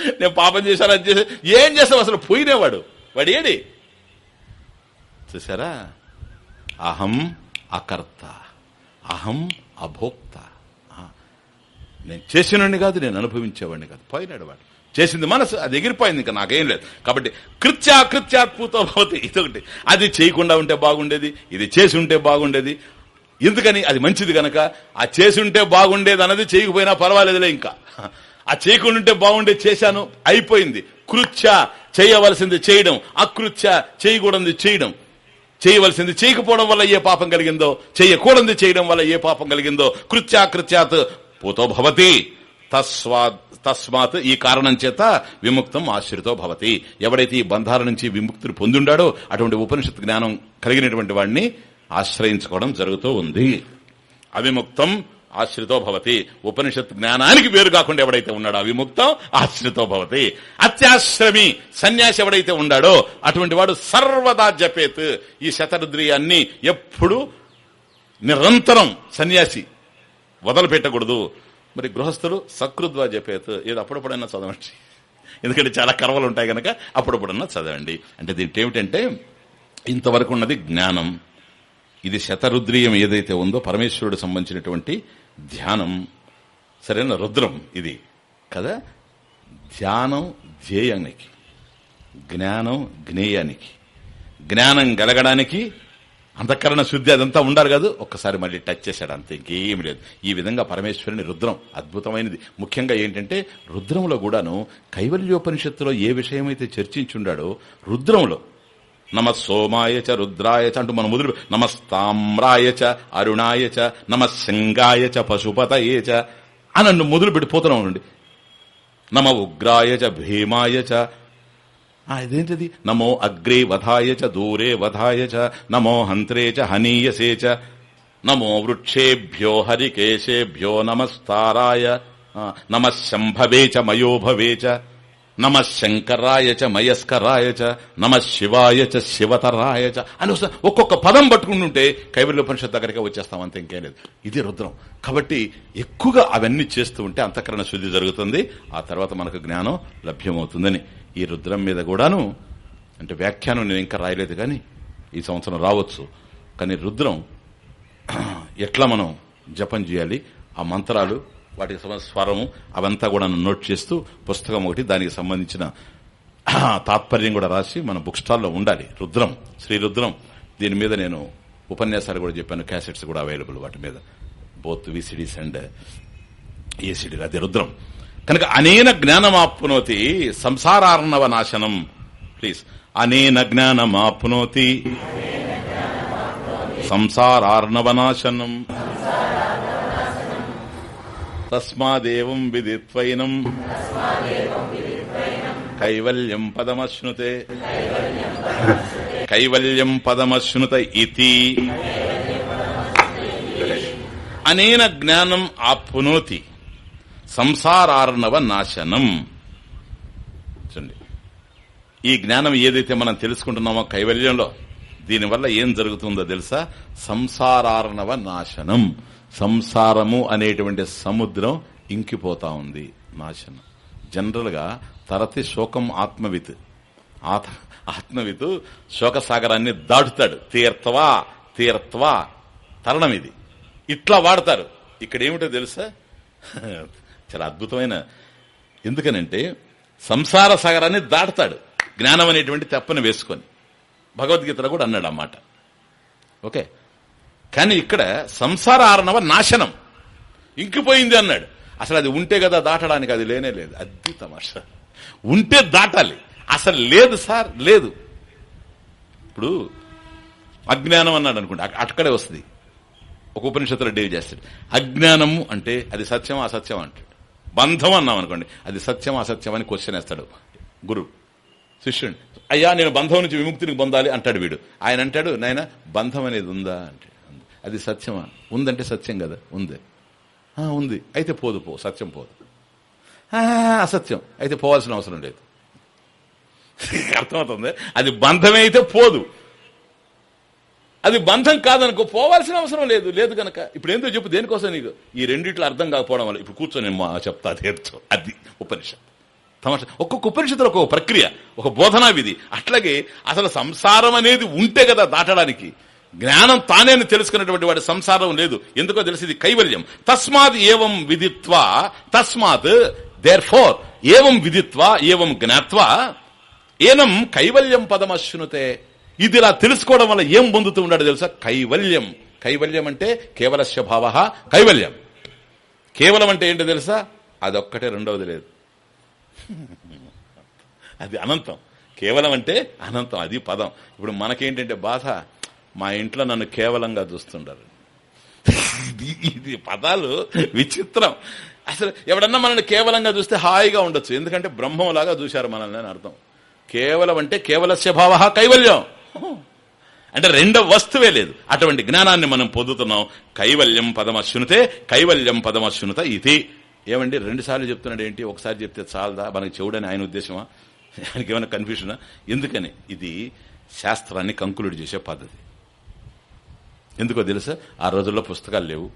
నేను పాపం చేశాను అది చేసా ఏం చేస్తావు అసలు? పోయినేవాడు. వాడు ఏడి? చూసారా అహం అకర్త. అహం అభోక్త. నేను చేసినవాడిని కాదు నేను అనుభవించేవాడిని కాదు. పోయినాడు వాడు. చేసింది మనసు అది ఎగిరిపోయింది ఇంకా నాకేం లేదు. కాబట్టి కృత్యాకృత్యాత్మూతో భవతి ఇదొకటి. అది చేయకుండా ఉంటే బాగుండేది ఇది చేసి ఉంటే బాగుండేది. ఎందుకని? అది మంచిది గనక ఆ చేసి ఉంటే బాగుండేది అన్నది చేయకపోయినా పర్వాలేదులే ఇంకా. ఆ చేయకుండా ఉంటే బాగుండేది చేశాను అయిపోయింది. కృత్య చేయవలసింది చేయడం అకృత్య చేయకూడదు చేయడం. చేయవలసింది చేయకపోవడం వల్ల ఏ పాపం కలిగిందో చేయకూడదు చేయడం వల్ల ఏ పాపం కలిగిందో కృత్యాకృత్యాత్ పూతో భవతి. తస్వా తస్మాత్ ఈ కారణం చేత విముక్తం ఆశ్రితో భవతి. ఎవడైతే ఈ బంధాల నుంచి విముక్తిని పొందుండాడో అటువంటి ఉపనిషత్ జ్ఞానం కలిగినటువంటి వాడిని ఆశ్రయించుకోవడం జరుగుతూ ఉంది. అవిముక్తం ఆశ్రితో భవతి. ఉపనిషత్ జ్ఞానానికి వేరు కాకుండా ఎవడైతే ఉన్నాడో అవిముక్తం ఆశ్రితో భవతి. అత్యాశ్రమి సన్యాసి ఎవడైతే ఉన్నాడో అటువంటి వాడు సర్వదా జపేత్. ఈ శతరుద్రియాన్ని ఎప్పుడు నిరంతరం సన్యాసి వదలుపెట్టకూడదు. మరి గృహస్థులు సకృద్వా జపేత్ ఏదో అప్పుడప్పుడైనా చదవండి. ఎందుకంటే చాలా కర్వలు ఉంటాయి కనుక అప్పుడప్పుడన్నా చదవండి. అంటే దీంట్లో ఏమిటంటే ఇంతవరకు ఉన్నది జ్ఞానం. ఇది శతరుద్రీయం ఏదైతే ఉందో పరమేశ్వరుడు సంబంధించినటువంటి ధ్యానం. సరైన రుద్రం ఇది. కదా? ధ్యానం ధ్యేయానికి. జ్ఞానం జ్ఞేయానికి. జ్ఞానం కలగడానికి అంతఃకరణ శుద్ధి అదంతా ఉండాలి కాదు. ఒక్కసారి మళ్ళీ టచ్ చేశాడు అంతే ఇంకేం లేదు. ఈ విధంగా పరమేశ్వరుని రుద్రం అద్భుతమైనది. ముఖ్యంగా ఏంటంటే రుద్రంలో కూడాను కైవల్యోపనిషత్తులో ఏ విషయమైతే చర్చించుండాడో రుద్రంలో నమ సోమాయ చ రుద్రాయ చ అంటూ మనం మొదలు నమస్తామ్రాయ చ అరుణాయ చ నమ శంగాయ చ పశుపతయే చ అని నన్ను మొదలు పెట్టిపోతున్నాం నమ ఉగ్రాయ చ భీమాయ చ ఇదేంటిది? నమో అగ్రే వధాయ చ దూరే వధాయ చ నమో హంత్రే చ హనీయసే చ నమో వృక్షేభ్యో హరికేశేభ్యో నమస్తారాయ నమ శంభవే చ మయోభవే చ. నమ శంకరాయ చ మయస్కరాయ చ నమ శివాయ చ శివతరాయ చ అని వస్తుంది ఒక్కొక్క పదం పట్టుకుంటుంటే కైవల్యోపనిషత్ దగ్గరికి వచ్చేస్తాం అంత ఇంకేం లేదు. ఇది రుద్రం. కాబట్టి ఎక్కువగా అవన్నీ చేస్తూ ఉంటే అంతఃకరణ శుద్ధి జరుగుతుంది ఆ తర్వాత మనకు జ్ఞానం లభ్యమవుతుందని. ఈ రుద్రం మీద కూడాను అంటే వ్యాఖ్యానం నేను ఇంకా రాయలేదు కానీ ఈ సంవత్సరం రావచ్చు. కానీ రుద్రం ఎట్లా మనం జపం చేయాలి ఆ మంత్రాలు వాటికి సంబంధించిన స్వరము అవంతా కూడా నోట్ చేస్తూ పుస్తకం ఒకటి దానికి సంబంధించిన తాత్పర్యం కూడా రాసి మన బుక్ స్టాల్లో ఉండాలి. రుద్రం శ్రీ రుద్రం దీని మీద నేను ఉపన్యాసాలు కూడా చెప్పాను. క్యాసెట్స్ కూడా అవైలబుల్ వాటి మీద. బోత్ విసిడీస్ అండ్ ఏసీడీ అది రుద్రం. కనుక అనేన జ్ఞానమాప్నోతి సంసారార్ణవ నాశనం ప్లీజ్. అనేన జ్ఞానమాప్నోతి సంసారార్ణవ నాశనం తస్మాదేవం విదిత్వైనం. కైవల్యం పదమశ్నుతే. కైవల్యం పదమశ్నుత ఇతి. అనేన జ్ఞానం ఆప్నోతి. సంసారార్ణవ నాశనం. చూడండి. ఈ జ్ఞానం ఏదైతే మనం తెలుసుకుంటున్నామో కైవల్యంలో దీనివల్ల ఏం జరుగుతుందో తెలుసా? సంసారార్ణవ నాశనం. సంసారము అనేటువంటి సముద్రం ఇంకిపోతా ఉంది నాశనం. జనరల్గా తరతి శోకం ఆత్మవిత్. ఆత్- ఆత్మవిత్ శోకసాగరాన్ని దాటుతాడు. తీర్థవా తీర్త్వా తరణం ఇది ఇట్లా వాడతారు. ఇక్కడ ఏమిటో తెలుసా? చాలా అద్భుతమైన. ఎందుకనంటే సంసార సాగరాన్ని దాటుతాడు. జ్ఞానం అనేటువంటి తెప్పని వేసుకొని. భగవద్గీతలో కూడా అన్నాడు అన్నమాట ఓకే? కానీ ఇక్కడ సంసార ఆరణవ నాశనం. ఇంకిపోయింది అన్నాడు. అసలు అది ఉంటే కదా దాటడానికి అది లేనే లేదు. అది తమాష. ఉంటే దాటాలి. అసలు లేదు సార్ లేదు. ఇప్పుడు అజ్ఞానం అన్నాడు అనుకోండి అక్కడే వస్తుంది. ఒక ఉపనిషత్తులో డేవి చేస్తాడు. అజ్ఞానము అంటే అది సత్యం అసత్యం అంటాడు. బంధం అన్నాం అనుకోండి అది సత్యం అసత్యం అని క్వశ్చన్ వేస్తాడు గురు శిష్యుడు అయ్యా నేను బంధం నుంచి విముక్తిని పొందాలి అంటాడు వీడు. ఆయన అంటాడు నాయన బంధం అనేది ఉందా? అంటే అది సత్యమా? ఉందంటే సత్యం కదా ఉంది. "ఆ, ఉంది. అయితే పోదు పో సత్యం పోదు. అసత్యం. అయితే పోవాల్సిన అవసరం లేదు. అర్థమవుతుంది? అది బంధమే అయితే పోదు. అది బంధం కాదనుకో పోవాల్సిన అవసరం లేదు. లేదు కనుక ఇప్పుడు ఏందో చెప్పు దేనికోసం నీకు? ఈ రెండిట్లో అర్థం కాకపోవడం వల్ల ఇప్పుడు కూర్చొని మా చెప్తా తీర్చు అది ఉపనిషత్ తమాషా. ఒక్కొక్క ఉపనిషత్తులు ఒక్కొక్క ప్రక్రియ ఒక బోధనా విధి. అట్లాగే అసలు సంసారం అనేది ఉంటే కదా దాటడానికి. జ్ఞానం తానే అని తెలుసుకున్నటువంటి వాడి సంసారం లేదు. ఎందుకో తెలిసింది కైవల్యం. తస్మాత్ ఏవం విధిత్వ తస్మాత్ దేర్ ఫోర్ ఏవం విధిత్వ ఏవం జ్ఞాత్వ ఏనం కైవల్యం పదమశ్నుతే. ఇది ఇలా తెలుసుకోవడం వల్ల ఏం పొందుతూ ఉన్నాడు తెలుసా? కైవల్యం. కైవల్యం అంటే కేవలస్య భావ కైవల్యం. కేవలం అంటే ఏంటో తెలుసా? అదొక్కటే రెండవది లేదు. అది అనంతం. కేవలం అంటే అనంతం అది పదం. ఇప్పుడు మనకేంటంటే బాధ మా ఇంట్లో నన్ను కేవలంగా చూస్తుంటారు. ఇది- పదాలు విచిత్రం. అసలు ఎవడన్నా మనల్ని కేవలంగా చూస్తే హాయిగా ఉండొచ్చు. ఎందుకంటే బ్రహ్మంలాగా చూశారు మనల్ని అని అర్థం. కేవలం అంటే కేవలస్య భావ కైవల్యం. అంటే రెండవ వస్తువే లేదు. అటువంటి జ్ఞానాన్ని మనం పొందుతున్నాం. కైవల్యం పదమశ్నుతే కైవల్యం పదమశ్నుత ఇది. ఏమండి రెండు సార్లు చెప్తున్నాడు ఏంటి? ఒకసారి చెప్తే చాలదా? మనకి చెవుడని ఆయన ఉద్దేశమా? ఆయనకి ఏమైనా కన్ఫ్యూషనా ఎందుకని? ఇది శాస్త్రాన్ని కంక్లూడ్ చేసే పద్ధతి. ఎందుకో తెలుసా? ఆ రోజుల్లో పుస్తకాలు లేవు.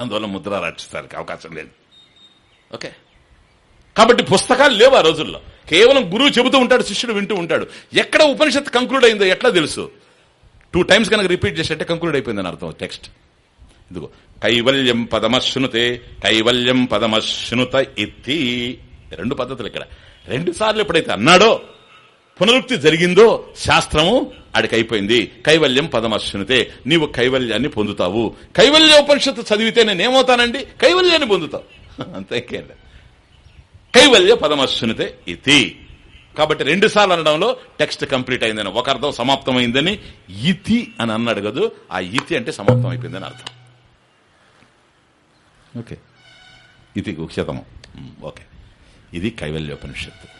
అందువల్ల ముద్ర రక్షిస్తానికి అవకాశం లేదు. ఓకే? కాబట్టి పుస్తకాలు లేవు ఆ రోజుల్లో. కేవలం గురువు చెబుతూ ఉంటాడు శిష్యుడు వింటూ ఉంటాడు. ఎక్కడ ఉపనిషత్ కంక్లూడ్ అయిందో ఎట్లా తెలుసు? టూ టైమ్స్ కనుక రిపీట్ చేసేట్టే కంక్లూడ్ అయిపోయిందని అర్థం టెక్స్ట్ ఇదిగో కైవల్యం పదమశ్నుతే కైవల్యం పదమశ్నుత ఇత్తి రెండు పద్ధతులు ఇక్కడ. రెండు సార్లు ఎప్పుడైతే అన్నాడో పునరుక్తి జరిగిందో శాస్త్రము ఆడికి అయిపోయింది కైవల్యం పదమశ్నుతే నీవు కైవల్యాన్ని పొందుతావు. కైవల్య ఉపనిషత్తు చదివితే నేనేమవుతానండి? కైవల్యాన్ని పొందుతావు. అంతేకేం కైవల్య పదమశ్నుతే ఇది కాబట్టి రెండు సార్లు అనడంలో టెక్స్ట్ కంప్లీట్ అయిందని ఒక అర్థం సమాప్తమైందని ఇతి అని అన్నాడు కదా ఆ ఇతి అంటే సమాప్తం అయిపోయిందని అర్థం. ఓకే. ఇది శతమం ఓకే. ఇది కైవల్యోపనిషత్తు.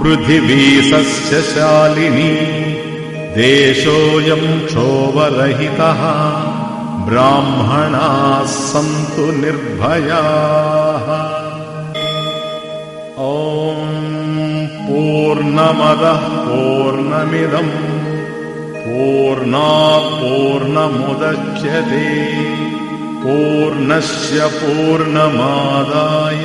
पृथिवी सस्यशालिनी देशोऽयम् क्षोभरहितः ब्राह्मणाः सन्तु निर्भयाः। ॐ पूर्णमदः पूर्णमिदम् पूर्णात् पूर्णमुदच्यते पूर्णस्य पूर्णमादाय